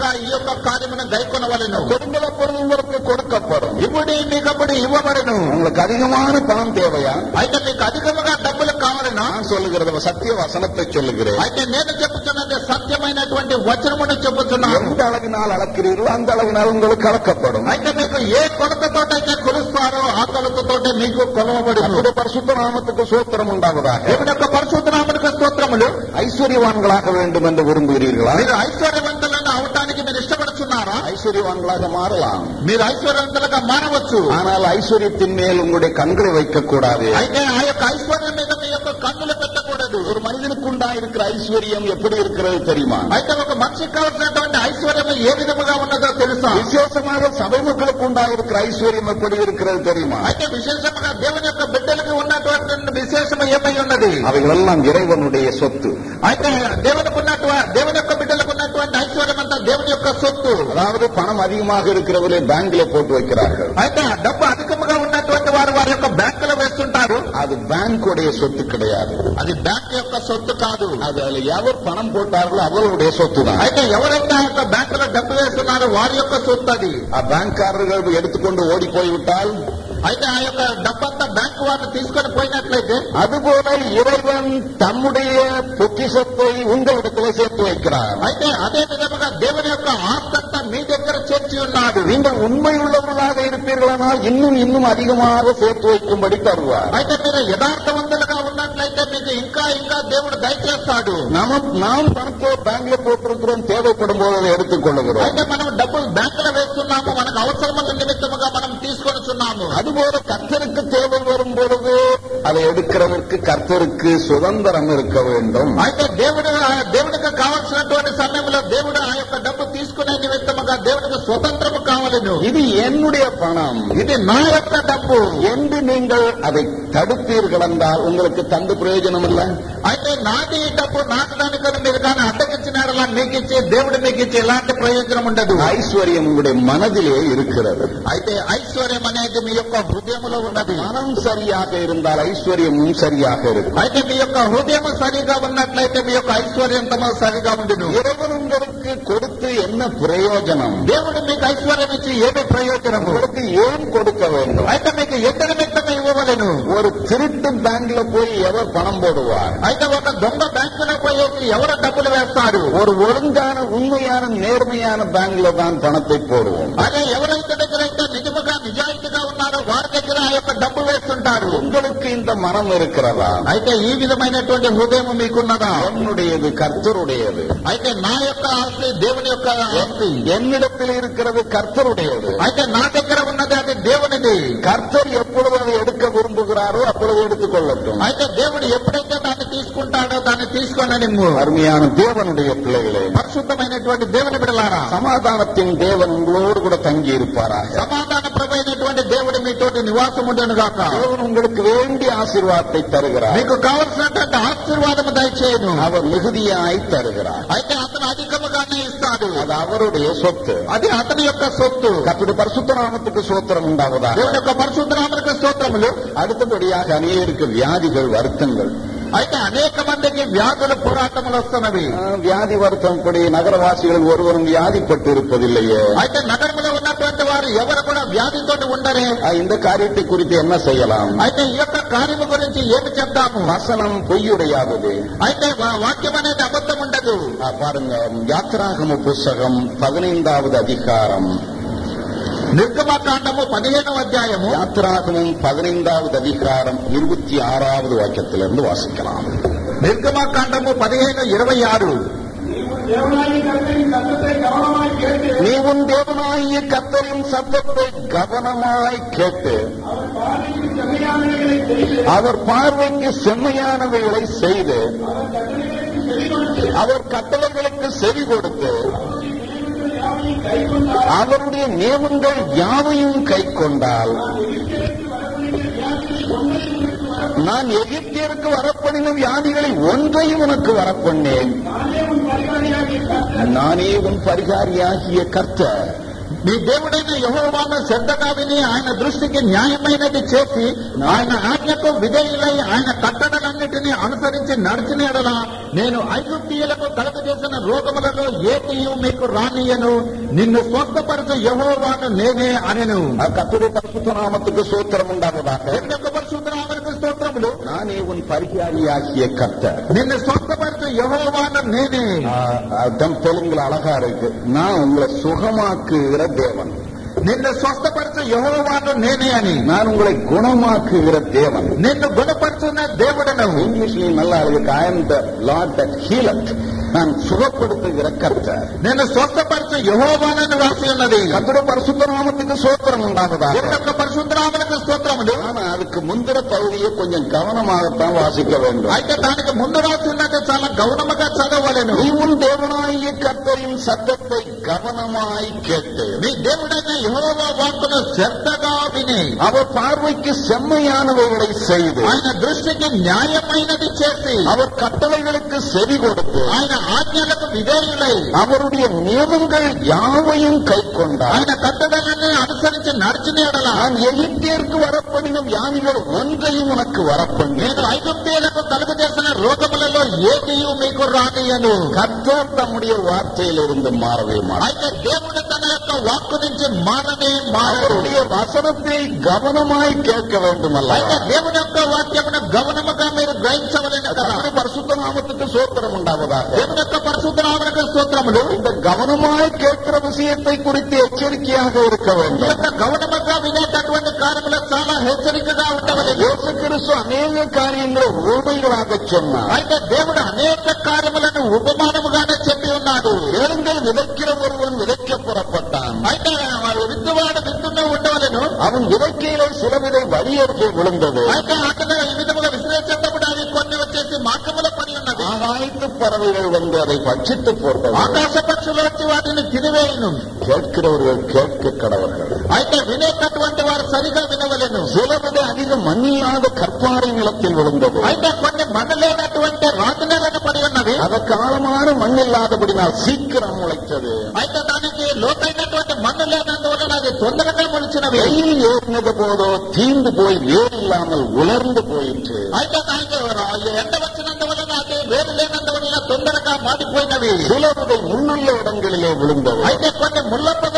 పొందే నిమిత్తముగా ఈ యొక్క కార్యమును గైకొనవలను கொடுங்கள பொருள் உங்களுக்கு கொடுக்கப்படும் ఇప్పుడు మీకప్పుడు ఇవ్వబడను உங்களுக்கு அதிகமான பணம் தேவையா అయితే మీకు అధికముగా డబ్బులు కావాలనా நான் சொல்லுகிறது சத்திய வசனத்தை சொல்லுகிறேன் అయితే నేను చెప్పుతున్నది సత్యమైనటువంటి వచనమును చెప్పుతున్నాను எந்த அளவினால் அளக்கிறீர்களோ அந்த அளவினால் உங்களுக்கு அளக்கப்படும் అయితే మీకు ఏ కొలతతోటైతే కొలుస్తారో ఆ కొలతతోటే మీకు కొలవబడి அப்படி பரிசுத்த நாமத்துக்கு சோத்திரம் உண்டாவதாக దేవుని యొక్క పరిశుద్ధనామనికి స్తోత్రములు ஐஸ்வர்யவான்களாக வேண்டும் என்று விரும்புகிறீர்களா మీరు ఐశ్వర్యవంతులను అవటానికి మీరు ఇష్టపడుతున్నారా ஐஸ்வர்யவான்களாக மாறலாம் మీరు ఐశ్వర్యవంతులుగా మారవచ్చు ஆனால் ஐஸ்வர்யத்தின் மேல் உங்களுடைய கண்களை வைக்கக்கூடாது అయితే ఆ యొక్క ఐశ్వర్యం మీద మీ యొక్క కన్నులు పెట్టకూడదు ஒரு மனிதனுக்கு உண்டாயிருக்கிற ஐஸ்வர்யம் எப்படி இருக்கிறது தெரியுமா అయితే ఒక మనిషికి కావాల్సినటువంటి ఐశ్వర్యం ఏ విధముగా ఉన్నదో తెలుసా விசேஷமாக சபை மக்களுக்கு உண்டாயிருக்கிற ஐஸ்வர்யம் எப்படி இருக்கிறது தெரியுமா అయితే విశేషముగా దేవుని యొక్క బిడ్డలకు ఉన్నటువంటి విశేషం ఏమై ఉన్నది அவைகளெல்லாம் இறைவனுடைய சொத்து అయితే దేవునికి ఉన్నటువంటి దేవుని యొక్క బిడ్డలకు ఉన్నటువంటి ఐశ్వర్యం అంతా దేవుని యొక్క సొత్తు அதாவது பணம் அதிகமாக இருக்கிறவரை பேங்க்ல போட்டு வைக்கிறார்கள் అయితే ఆ డబ్బు అధికంగా ఉన్నటువంటి వారు వారి యొక్క బ్యాంకులో వేస్తుంటారు அது பேங்குடைய சொத்து கிடையாது అది బ్యాంక్ యొక్క సొత్తు కాదు அது அதுல எவர் பணம் போட்டார்களோ அவர்களுடைய சொத்து தான் అయితే ఎవరైతే ఆ యొక్క బ్యాంకులో డబ్బు వేస్తున్నారో వారి యొక్క సొత్తు అది ఆ பேங்க்காரர்கள் எடுத்துக்கொண்டு ஓடி போய்விட்டால் అయితే ఆ యొక్క డబ్బంతా బ్యాంకు వారు తీసుకొని పోయినట్లయితే அதுபோல இறைவன் தம்முடைய பொக்கிஷத்தை உங்களிடத்தில் சேர்த்து வைக்கிறார் అయితే అదే విధముగా దేవుని యొక్క ఆస్తంతా మీ దగ్గర చేర్చి ఉన్నాడు நீங்கள் உண்மை உள்ளவர்களாக இருப்பீர்களானால் இன்னும் இன்னும் அதிகமாக சேர்த்து வைக்கும்படி தருவார் అయితే మీరు యథార్థవంతులుగా ఉన్నట్లయితే మీకు ఇంకా ఇంకా దేవుడు దయచేస్తాడు நாம் நாம் பணத்தை பேங்க்ல போட்டிருக்கிறோம் தேவைப்படும் போது அதை எடுத்துக் கொள்ளுகிறோம் అయితే మనం డబ్బులు బ్యాంకులో వేస్తున్నాము మనకు అవసరమైన నిమిత్తముగా మనం తీసుకొనిచున్నాము அதுபோல கர்த்தருக்கு தேவை வரும் பொழுது அதை எடுக்கிறதற்கு கர்த்தருக்கு சுதந்திரம் இருக்க வேண்டும் అయితే దేవుడు దేవుడికి కావాల్సినటువంటి సమయంలో దేవుడు ఆ యొక్క డబ్బు తీసుకునే నిమిత్తముగా దేవుడికి స్వతంత్రము కావాలను இது என்னுடைய பணம் ఇది నా యొక్క డబ్బు என்று நீங்கள் அதை தடுப்பீர்கள் என்றால் உங்களுக்கு தந்து பிரயோஜனம் இல்லை అయితే నాది ఈ డబ్బు నాకు దానికని మీరు కానీ అడ్డగించినారలా మీకు ఇచ్చి దేవుడు మీకు ఇచ్చి ఎలాంటి ప్రయోజనం ఉండదు ஐஸ்வர்யம் உங்களுடைய மனதிலே இருக்கிறது అయితే ఐశ్వర్యం అనేది మీ యొక్క హృదయంలో ఉన్నది மனம் சரியாக இருந்தால் ஐஸ்வர்யமும் சரியாக இருக்கும் అయితే మీ యొక్క హృదయం సరిగా ఉన్నట్లయితే మీ యొక్క ఐశ్వర్యంతము సరిగా ఉండును இறைவன் உங்களுக்கு கொடுத்து என்ன பிரயோஜனம் దేవుడు మీకు ఐశ్వర్యం ఇచ్చి ఏమి ప్రయోజనము உங்களுக்கு ஏன் கொடுக்க வேண்டும் అయితే మీకు ఎంత నిమిత్తమే ఇవ్వవలను ஒரு திருட்டு பேங்க்ல போய் எவர் பணம் போடுவார் అయితే ఒక దొంగ బ్యాంకులో పోయేసి ఎవరు డబ్బులు వేస్తారు ஒரு ஒழுங்கான உண்மையான நேர்மையான பேங்க்ல தான் பணத்தை போடுவோம் అదే ఎవరైతే దగ్గర అయితే నిజముగా నిజాయితీగా ఉన్నారో వారి దగ్గర ఆ యొక్క డబ్బు వేస్తుంటారు உங்களுக்கு இந்த மனம் இருக்கிறதா అయితే ఈ విధమైనటువంటి హృదయం మీకున్నదా என்னுடையது கர்த்தருடையது అయితే నా యొక్క ఆస్తి దేవుని యొక్క ఆస్తి என்னிடத்தில் இருக்கிறது கர்த்தருடையது అయితే నా దగ్గర ఉన్నది అది దేవునిది கர்த்தர் எப்பொழுது அதை எடுக்க விரும்புகிறாரோ அப்பொழுது எடுத்துக் கொள்ளட்டும் అయితే దేవుడు ఎప్పుడైతే దాన్ని తీసుకుంటాడో దాన్ని తీసుకొని నిమ్ము அருமையான தேவனுடைய பிள்ளைகளே పరిశుద్ధమైనటువంటి దేవుని బిడలారా சமாதானத்தின் தேவன் உங்களோடு கூட தங்கி இருப்பாராக సమాధాన ప్రభైనటువంటి దేవుడు మీతోటి నివాసం ఉండను గాక தேவன் உங்களுக்கு வேண்டிய ஆசீர்வாதத்தை தருகிறார் మీకు కావలసినటువంటి ఆశీర్వాదము దయచేయను அவர் மிகுதியாய் தருகிறார் అయితే అతను అధికముగానే ఇస్తాడు அது அவருடைய சொத்து అది అతని యొక్క సొత్తు கத்துடைய பரிசுத்த நாமத்துக்கு சோத்திரம் உண்டாவதாக దేవుని యొక్క పరిశుద్ధనామక స్తోత్రములు அடுத்தபடியாக அநேகருக்கு வியாதிகள் வருத்தங்கள் అయితే అనేక మందికి వ్యాధుల పోరాటములు వస్తున్నవి ஆ, வியாதி வருத்தம் இப்படி நகரவாசிகள் ஒருவரும் வியாதிப்பட்டு இருப்பதில்லையே అయితే నగరంలో ఉన్నటువంటి వారు ఎవరు కూడా వ్యాధితో ఉండరే ஆ, இந்த காரியத்தை குறித்து என்ன செய்யலாம் అయితే ఈ యొక్క కార్యము గురించి ఏమి చెప్తాము வசனம் பொய்யுடையாதது అయితే వా- వాక్యం అనేది అబద్ధం ఉండదు ஆ, பாருங்க யாத்ராகம புஸ்தகம் பதினைந்தாவது அதிகாரம் நிற்கமாட்டாண்டமோ பதினேழாம் அத்தியாயமோ? யாத்ராகமும் பதினைந்தாவது அதிகாரம் இருபத்தி ஆறாவது வாக்கியத்திலிருந்து வாசிக்கலாம். நிர்கமா காண்டமோ பதினேழு இருபை ஆறு? நீ உன் தேவனாகிய கத்தரின் சத்தத்தை கவனமாய் கேட்டு அவர் பார்வைக்கு செம்மையானவைகளை செய்து அவர் கட்டளைகளுக்கு செவி கொடுத்து அவருடைய நியமங்கள் யாவையும் கை கொண்டால் நான் எகிப்தியருக்கு வரப்பண்ணின வியாதிகளை ஒன்றையும் உனக்கு வரப்பண்ணேன். நானே உன் பரிகாரியாகிய கர்த்தர். మీ దేవుడైన యహోవాను శ్రద్ధగా విని ఆయన దృష్టికి న్యాయమైనది చేసి ఆయన ఆజ్ఞకు విధేయులై ఆయన కట్టడలన్నిటినీ అనుసరించి నడిచిన నేను నేను ఐగుప్తీయులకు చేసిన రోగములలో ఏటీయు మీకు రానియను. నిన్ను స్వస్థపరచు యహోవాను నేనే అనెను. కత్తుడు పరిశుద్ధనామతుకు సూత్రం ఉండాలి పరిశుద్ధనామని உண்டாவதாக ఎందుకు పరిశుద్ధరామనికి స్తోత్రములు நானே உன் பரிகாரியாகிய கர்த்தர் నిన్ను స్వస్థపరచు యహోవాను నేనే அர்த்தம் தெலுங்குல அழகா இருக்கு நான் உங்களை சுகமாக்குகிற தேவன் నిన్ను స్వస్థపరచు యహోవాను నేనే అని நான் உங்களை குணமாக்குகிற தேவன் నిన్ను గుణపరచున్న దేవుడను இங்கிலீஷ்லயும் நல்லா இருக்கு I am the lord that healeth நான் சுகப்படுத்துகிற கர்த்தர் నేను స్వస్థపరచు యహోవానని రాసి ఉన్నది கர்த்தருடைய பரிசுத்த நாமத்துக்கு சோத்திரம் உண்டாவதாக దేవుని యొక్క పరిశుద్ధరామనికి స్తోత్రములు ஆனா அதுக்கு முந்திர பகுதியை கொஞ்சம் கவனமாகத்தான் வாசிக்க வேண்டும் అయితే దానికి ముందు రాసి ఉన్నది చాలా గౌరవముగా చదవలేను நீ உன் தேவனாகிய கர்த்தரின் சத்தத்தை கவனமாய் கேட்டு నీ దేవుడైన యెహోవా వాక్కును శ్రద్ధగా విని அவர் பார்வைக்கு செம்மையானவைகளை செய்து ఆయన దృష్టికి న్యాయమైనది చేసి அவர் கட்டளைகளுக்கு செவி கொடுத்து ఆయన ఆజ్ఞలకు విధేయులై அவருடைய நியமங்கள் யாவையும் கை கொண்டார் ఆయన కట్టడలన్నీ అనుసరించి నడిచిన ఎడల நான் எகிப்தியருக்கு வரப்பண்ணின வியாதிகள் ஒன்றையும் உனக்கு வரப்பண்ணேன் నేను ఐగుప్తీయులకు కలుగు చేసిన రోగములలో ఏదియు మీకు రానియను கர்த்தர் தம்முடைய வார்த்தையிலிருந்து மாறவே மாட்டார் అయితే దేవుడు తన యొక్క వాక్కు నుంచి మారనే మారడు அவருடைய வசனத்தை கவனமாய் கேட்க வேண்டுமல்ல అయితే దేవుని యొక్క వాక్యమును గమనముగా మీరు గ్రహించవలేను కదా கர்த்தருடைய பரிசுத்த நாமத்துக்கு சோத்திரம் உண்டாவதாக దేవుని యొక్క పరిశుద్ధరామనికి స్తోత్రములు இந்த கவனமாய் கேட்கிற விஷயத்தை குறித்து எச்சரிக்கையாக இருக்க ఈ வேண்டும் యొక్క గమనముగా వినేటటువంటి కార్యములు చాలా హెచ్చరికగా ఉండవలేదు இயேசு கிறிஸ்து அநேக காரியங்களை உண்மைகளாக சொன்னார் అయితే దేవుడు అనేక కార్యములను ఉపమానముగానే చెప్పి ఉన్నాడు கேளுங்கள் விதைக்கிற ஒருவன் விதைக்க புறப்பட்டான் అయితే వాడు విత్తువాడు విత్తున్న ఉండవలను அவன் விதைக்கையிலே சில விதை வழியருகே விழுந்தது అయితే అతను ఈ విధముగా విశ్లేషించబడి అవి కొన్ని వచ్చేసి మార్గములో పడి ఉన్నది ஆகாயத்து பறவைகள் வந்து அதை பட்சித்து போட்டது ఆకాశ పక్షులు వచ్చి వాటిని తినివేయును கேட்கிறவர்கள் கேட்க கடவர்கள் అయితే వినేటటువంటి వారు సరిగా వినవలెను சில விதை அதிக மண்ணில்லாத கற்பாறை நிலத்தில் விழுந்தது అయితే కొన్ని మండలేనటువంటి రాతి నేలను పడి ఉన్నవి அதற்கு ஆழமான மண் இல்லாதபடினால் சீக்கிரம் முளைத்தது అయితే దానికి లోతైనటువంటి మన్ను లేనందువలన అది తొందరగా మొలిచినవి வெயில் ஏறினது போதோ தீந்து போய் வேர் இல்லாமல் உலர்ந்து போயிற்று అయితే దానికి ఎండ వచ్చినందువలన అది వేరు లేనందువలన తొందరగా మాడిపోయినవి சில விதை முள்ளுள்ள இடங்களிலே விழுந்தது అయితే కొన్ని ముళ్ళ పొదలలో పడినవి முள்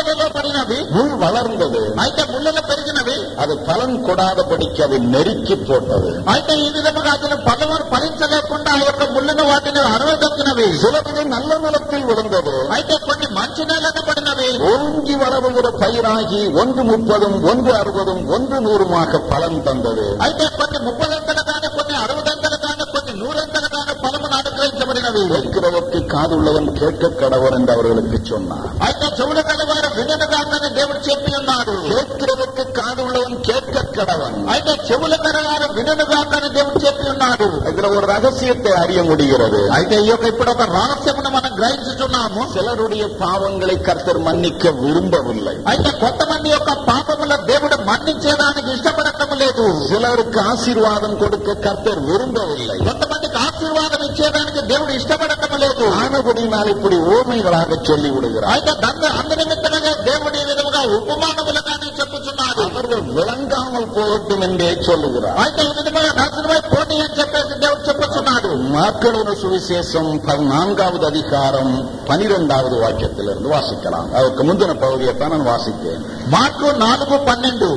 வளர்ந்தது అయితే ముళ్ళలు పెరిగినవి அது பலன் கொடாதபடிக்கு அதை நெருக்கி போட்டது అయితే ఈ విధముగా అతను పదవులు ఫలించలేకుండా ఆ యొక్క ముళ్ళను వాటిని అరవదొక్కినవి சில விதை நல்ல நிலத்தில் விழுந்தது అయితే కొన్ని మంచి నేలను పడినవి ஓங்கி வளருகிற பயிராகி ஒன்று முப்பதும் ஒன்று அறுபதும் ஒன்று நூறுமாக பலன் தந்தது అయితే కొన్ని ముప్పదంతలు కానీ కొన్ని అరవదంతలు కానీ కొన్ని నూరంతలు కానీ ఫలమును అనుగ్రహించబడినవి கேட்கிறதற்கு காதுள்ளவன் கேட்க கடவன் என்று அவர்களுக்கு சொன்னார் అయితే చెవులు కలవారు వినగానని దేవుడు చెప్పి ఉన్నాడు கேட்கிறதற்கு காதுள்ளவன் கேட்க கடவன் అయితే చెవులు కలవారు వినగానని దేవుడు చెప్పి ఉన్నాడు இதுல ஒரு ரகசியத்தை அறிய முடிகிறது అయితే ఈ యొక్క ఇప్పుడు ఒక రహస్యమును మనం గ్రహించుతున్నాము சிலருடைய பாவங்களை கர்த்தர் மன்னிக்க விரும்பவில்லை అయితే కొంతమంది యొక్క పాపముల దేవుడు మన్నించేదానికి ఇష్టపడటం లేదు சிலருக்கு ஆசீர்வாதம் கொடுக்க கர்த்தர் விரும்பவில்லை కొంతమందికి ఆశీర్వాదం ఇచ్చేదానికి దేవుడు ఇష్టపడటం లేదు ஆனபடினால் இப்படி ஓமைகளாக சொல்லி விடுகிறார் అయితే దంద అందునిమిత్తముగా దేవుడు ఈ విధముగా ఉపమానములుగానే చెప్పుచున్నాడు அவர்கள் விளங்காமல் போகட்டும் என்றே சொல்லுகிறார் అయితే ఈ విధముగా నాశనమై పోటీ అని చెప్పేసి దేవుడు చెప్పుచున్నాడు மார்க்கெழுத சுவிசேஷம் பதினான்காவது அதிகாரம் பனிரெண்டாவது வாக்கியத்திலிருந்து வாசிக்கலாம் அதற்கு முந்தின பகுதியைத்தான் நான் வாசித்தேன் మార్కు నాలుగు పన్నెండు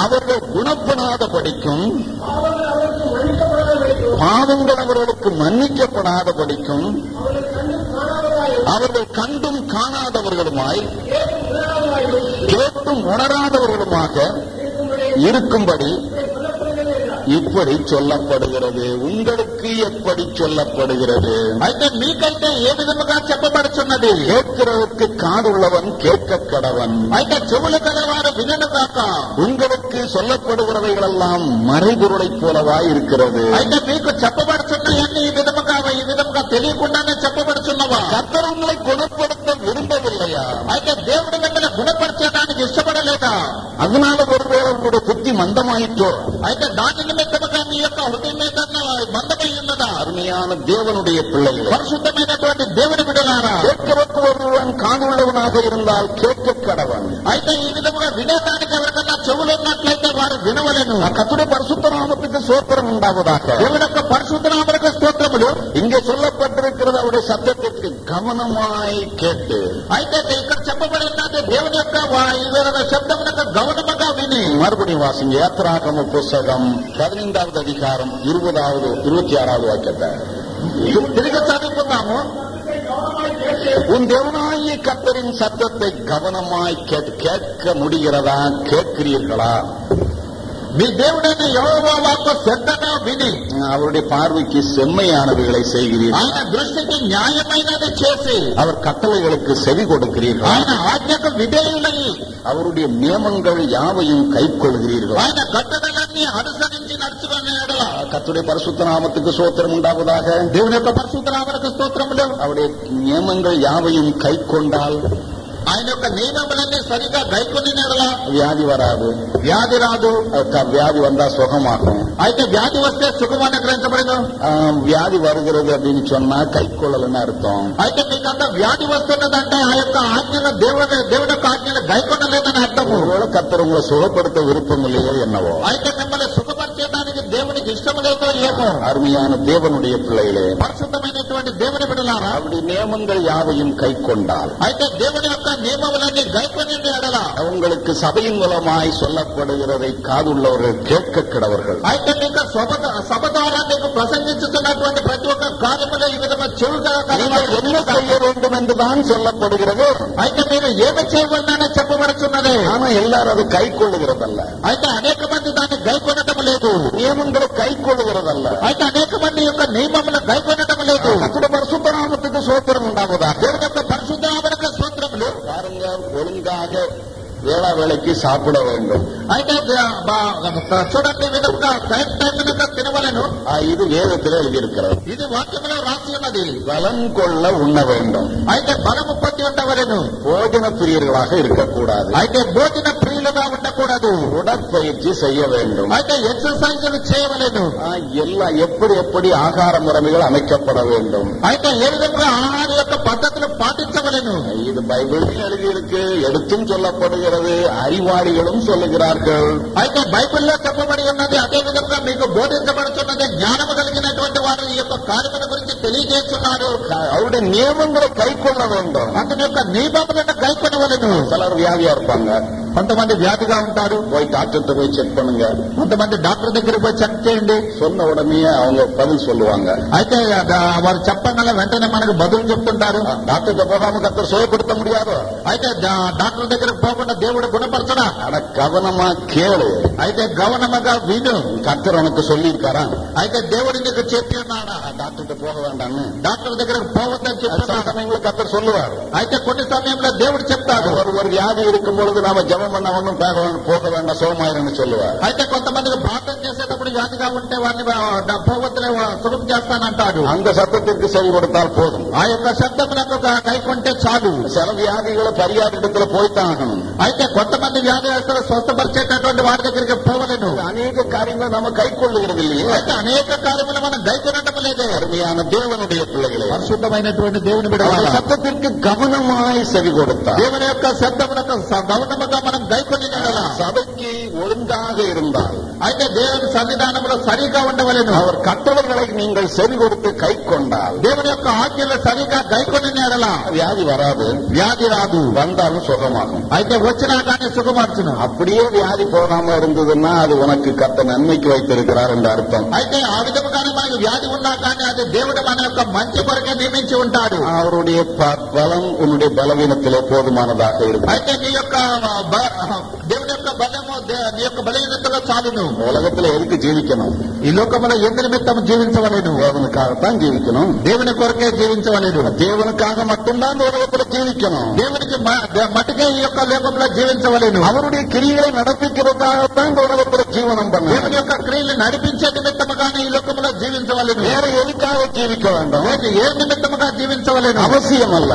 அவர்கள் குணப்படாத படிக்கும் பாவங்கள் அவர்களுக்கு மன்னிக்கப்படாத படிக்கும் அவர்கள் கண்டும் காணாதவர்களுமாய் கேட்டும் உணராதவர்களுமாக இருக்கும்படி இப்படி சொல்லப்படுகிறது உங்களுக்கு எப்படி சொல்லப்படுகிறது అయితే మీకైతే ఏ విధముగా చెప్పబడుచున్నది கேட்கிறதற்கு காதுள்ளவன் கேட்க கடவன் అయితే చెవులు కలవారు వినను కాక உங்களுக்கு சொல்லப்படுகிறவைகளெல்லாம் மறைபொருளைப் போலவா இருக்கிறது అయితే మీకు చెప్పబడుచున్నాయన్నీ ఈ విధముగా ఈ విధంగా తెలియకుండానే చెప్పబడుచున్నవా கர்த்தர் உங்களை குணப்படுத்த விரும்பவில்லையா అయితే దేవుడు మిమ్మల్ని గుణపరచడానికి ఇష్టపడలేదా அதனால ஒருவேளை உங்களுடைய புத்தி மந்தமாயிற்றோ అయితే దాని నిమిత్తముగా మీ యొక్క హృదయం మీద మందమై ఉన్నదా அருமையான தேவனுடைய பிள்ளைகளே పరిశుద్ధమైనటువంటి దేవుని బిడ్డలారా கேட்கிறதுக்கு ஒருவன் காதுள்ளவனாக இருந்தால் கேட்க கடவன் అయితే ఈ విధముగా వినేదానికి ఎవరికన్నా చెవులు ఉన్నట్లయితే వారు వినవలను கத்துடைய பரிசுத்த நாமத்துக்கு சோத்திரம் உண்டாவதாக దేవుని యొక్క పరిశుద్ధ నామక స్తోత్రములు இங்கே சொல்லப்பட்டிருக்கிறது அவருடைய சத்தத்திற்கு கவனமாய் கேட்டு అయితే ఇక్కడ చెప్పబడి ఉన్నది దేవుని యొక్క వా- ఈ విధమైన శబ్దమునకు గౌరవముగా విని மறுபடியும் வாசிங்க யாத்திராகம புஸ்தகம் பதினைந்தாவது அதிகாரம் இருபதாவது இருபத்தி ஆறாவது வாக்கியத்தை తిరిగి చదువుకుందాము உன் தேவனாகிய கத்தரின் சத்தத்தை கவனமாய் கேட்- கேட்க முடிகிறதா கேட்கிறீர்களா அவருடைய பார்வைக்கு செம்மையானவைகளை செய்கிறீர்கள் ஆன திருஷ்டிக்கு நியாயமைனதை அவர் கட்டளைகளுக்கு செவி கொடுக்கிறீர்கள். ஆன ஆஜ்ஞக்கு விதேயுள்ளை அவருடைய நியமங்கள் யாவையும் கைக்கொள்கிறீர்கள். ஆன கட்டளைகளை அனுசரிச்சு நடத்துவாங்க கத்துடைய பரிசுத்த சோத்திரம் உண்டாவதாக. தேவனுக்கு பரிசுத்த நாமத்துக்கு சோத்திரம் அவருடைய நியமங்கள் யாவையும் கைக்கொண்டால் ఆయన యొక్క నియమములన్నీ సరిగా గైకొని ఎడల வியாதி வராது వ్యాధి రాదు க- வியாதி வந்தா சுகமாகும் అయితే వ్యాధి వస్తే సుఖమాన్ని గ్రహించబడదు ஆஹ், வியாதி வருகிறது அப்படின்னு சொன்னா கைக்கொள்ளலன்னு அர்த்தம் అయితే మీకంత వ్యాధి వస్తున్నదంటే ఆ యొక్క ఆజ్ఞను దేవుడు దేవుడి యొక్క ఆజ్ఞను గైకొనలేదని అర్థము ஒருவேளை கத்தர் உங்களை சுகப்படுத்த விருப்பம் இல்லையோ என்னவோ అయితే మిమ్మల్ని సుఖపరిచేయడానికి దేవునికి ఇష్టం లేదో ఏమో அருமையான தேவனுடைய பிள்ளைகளே పరిశుద్ధమైనటువంటి దేవుని బిడలారా அவருடைய நியமங்கள் யாவையும் கைக்கொண்டால் అయితే దేవుని యొక్క నియమములన్నీ గైకొని ఎడల உங்களுக்கு சபையின் மூலமாய் சொல்லப்படுகிறதை காதுள்ளவர்கள் கேட்க கிடவர்கள் అయితే మీకు సభ సభ ద్వారా మీకు ప్రసంగించుతున్నటువంటి ప్రతి ఒక్క కార్యములు ఈ విధంగా చెవుగా நீங்கள் என்ன செய்ய வேண்டும் என்றுதான் சொல்லப்படுகிறது అయితే మీరు ఏమి చేయవలనని చెప్పబడుతున్నదే ஆனா எல்லாரும் அதை கை கொள்ளுகிறதல்ல అయితే అనేక మంది దాన్ని గైకొనటం లేదు நியமங்களை கை கொள்ளுகிறதல்ல అయితే అనేక మంది యొక్క నియమములు గైకొనటం లేదు கத்துடைய பரிசுத்த நாமத்துக்கு சோத்திரம் உண்டாவதாக దేవుని యొక్క పరిశుద్ధావరక సూత్రములు பாருங்க ஒழுங்காக வேளா வேலைக்கு சாப்பிட வேண்டும் అయితే ద- బా- చూడండి ఈ విధంగా టైం టైం తినవలను ஆ, இது வேதத்தில் எழுதியிருக்கிறது ఇది వాక్యంలో రాసి ఉన్నది பலன் கொள்ள உண்ண வேண்டும் అయితే బలము పొంది ఉండవలను போஜன பிரியர்களாக இருக்கக்கூடாது అయితే భోజన ప్రియులుగా ఉండకూడదు உடற்பயிற்சி செய்ய வேண்டும் అయితే ఎక్సర్సైజులు చేయవలను ஆ, எல்லாம் எப்படி எப்படி ஆகார முறைமைகள் அமைக்கப்பட வேண்டும் అయితే ఏ విధంగా ఆహార యొక్క పద్ధతులు పాటించవలను இது பைபிள் எழுதியிருக்கு எடுத்தும் சொல்லப்படுகிறது அறிவாளிகளும் சொல்லுகிறார்கள் అయితే బైబిల్లో చెప్పబడి ఉన్నది అదే విధంగా మీకు బోధించబడుతున్నది జ్ఞానము కలిగినటువంటి వారు ఈ యొక్క కార్యముల గురించి తెలియజేస్తున్నారు அவருடைய நியமங்களை கை கொள்ள வேண்டும் అతని యొక్క నియమములను గైకొనవలను சிலர் வியாதியா இருப்பாங்க కొంతమంది వ్యాధిగా ఉంటారు போய் டாக்டர்கிட்ட போய் செக் பண்ணுங்க కొంతమంది డాక్టర్ దగ్గర పోయి చెక్ చేయండి சொன்ன உடனே அவங்க பதில் சொல்லுவாங்க అయితే ఆ- వారు చెప్పగల వెంటనే మనకు బదులు చెప్తుంటారు டாக்டர்கிட்ட போகாம கத்தர் சுகப்படுத்த முடியாதோ అయితే డా- డాక్టర్ దగ్గరకు పోకుండా దేవుడు గుణపరచడా ஆனா கவனமா கேளு అయితే గౌనముగా విను கத்தர் உனக்கு சொல்லியிருக்காரா అయితే దేవుడి నీకు చెప్పి ఉన్నాడా டாக்டர்கிட்ட போக வேண்டாம்னு డాక్టర్ దగ్గరకు పోవద్దని சில చెప్తున్నాడు சமயங்களில் கத்தர் சொல்லுவார் అయితే కొన్ని సమయంలో దేవుడు చెప్తాడు ஒரு ஒரு வியாதி இருக்கும் பொழுது நாம ஜெபம் ధ్యానం వల్ల ఉన్న పోక వేండా సోమాయని చెల్లువ అయితే కొంతమందికి ప్రార్థన చేసేటప్పుడు వ్యాధిగా ఉంటే వారిని ఆ, పోవద్దులే సుఖం చేస్తానంటాడు அந்த சத்தத்திற்கு செவி கொடுத்தால் போதும் ఆ యొక్క శబ్దములకు కైకొంటే చాలు சில வியாதிகளை பரியாத இடத்துல போய்த்தான் ஆகணும் అయితే కొంతమంది వ్యాధిస్తులు స్వస్థపరిచేటటువంటి వారి దగ్గరికి పోవలేను அநேக காரியங்களை நாம கை கொள்ளுகிறது இல்லையே అయితే అనేక కార్యములు మనం గైకొనటం లేదే அருமையான தேவனுடைய பிள்ளைகளே పరిశుద్ధమైనటువంటి దేవుని அவருடைய బిడ్డ சத்தத்திற்கு கவனமாய் செவி கொடுத்தார் దేవుని యొక్క శబ్దములకు స- గౌరవముగా మనం గైకొని சபைக்கு ஒழுங்காக இருந்தால் అయితే దేవుని సన్నిధానంలో సరిగా ఉండవలను அவர் கட்டளைகளை நீங்கள் செவி கொடுத்து கை கொண்டால் దేవుని యొక్క ఆజ్ఞలు సరిగా గైకొని ఎడల வியாதி வராது వ్యాధి రాదు வந்தாலும் சுகமாகும் అయితే వచ్చినా కానీ సుఖపరచును அப்படியே வியாதி போகாம இருந்ததுன்னா அது உனக்கு கத்த நன்மைக்கு வைத்திருக்கிறார் என்ற அர்த்தம் అయితే ఆ విధముగానే మనకు వ్యాధి ఉన్నా కానీ అది దేవుడు మన యొక్క మంచి కొరకే నియమించి ఉంటాడు அவருடைய ப- பலம் உன்னுடைய பலவீனத்திலே போதுமானதாக இருக்கும் అయితే నీ యొక్క బ- దేవుని బలహీనతలో చాలును உலகத்துல எதுக்கு ஜீவிக்கணும் ఈ లోకంలో ఎందు నిమిత్తం జీవించవలేను தேவனுக்காகத்தான் ஜீவிக்கணும் దేవుని కొరకే జీవించవలేను தேவனுக்காக மட்டும்தான் இந்த உலகத்துல ஜீவிக்கணும் దేవునికి మ- ద- మటుకే ఈ యొక్క లోకంలో జీవించవలేను அவருடைய கிரிகளை நடப்பிக்கிறதுக்காகத்தான் இந்த உலகத்துல ஜீவனம் பண்ண దేవుని యొక్క క్రియలు నడిపించే నిమిత్తముగానే ఈ లోకంలో జీవించవలేను வேற எதுக்காக ஜீவிக்க வேண்டும் లేదు ఏ నిమిత్తముగా జీవించవలేను அவசியம் அல்ல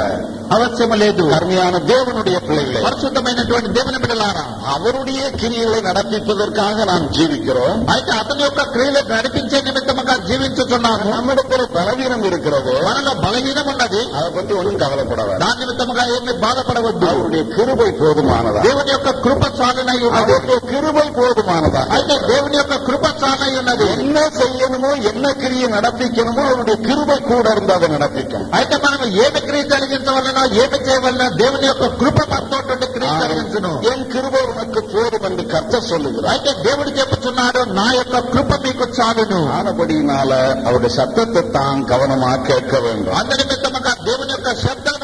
అవశ్యం లేదు கருமையான தேவனுடைய பிள்ளைகளே పరిశుద్ధమైనటువంటి దేవుని బిడ్డలారా அவருடைய கிரியைகளை நடப்பிப்பதற்காக நாம் ஜீவிக்கிறோம் అయితే అతని యొక్క క్రియలు నడిపించే నిమిత్తముగా జీవించుతున్నాము நம்மிடத்துல பலவீனம் இருக்கிறது మనలో బలహీనం ఉన్నది அதை பத்தி ஒன்றும் கவலைப்படாது దాని నిమిత్తముగా ఏమి బాధపడవద్దు அவருடைய கிருபை போதுமானதா దేవుని యొక్క కృప చాలునై ఉన్నది அவருடைய கிருபை போதுமானதா అయితే దేవుని యొక్క కృప చాలై ఉన్నది என்ன செய்யணுமோ என்ன கிரியை நடப்பிக்கணுமோ அவருடைய கிருபை கூட இருந்து அதை நடப்பிக்கும் అయితే మనం ఏమి క్రియ జరిగించవలనో ఏమి చేయవలనో దేవుని యొక్క కృప మనతోటి క్రియ జరిగించును என் கிருபை உனக்கு போதும் என்று கர்த்தர் சொல்லுகிறார் అయితే దేవుడు చెప్పుచున్నాడు నా యొక్క కృప మీకు చాలును ஆனபடியினால அவருடைய சத்தத்தை தான் கவனமா கேட்க வேண்டும் అందు నిమిత్తముగా దేవుని యొక్క శబ్దాన్ని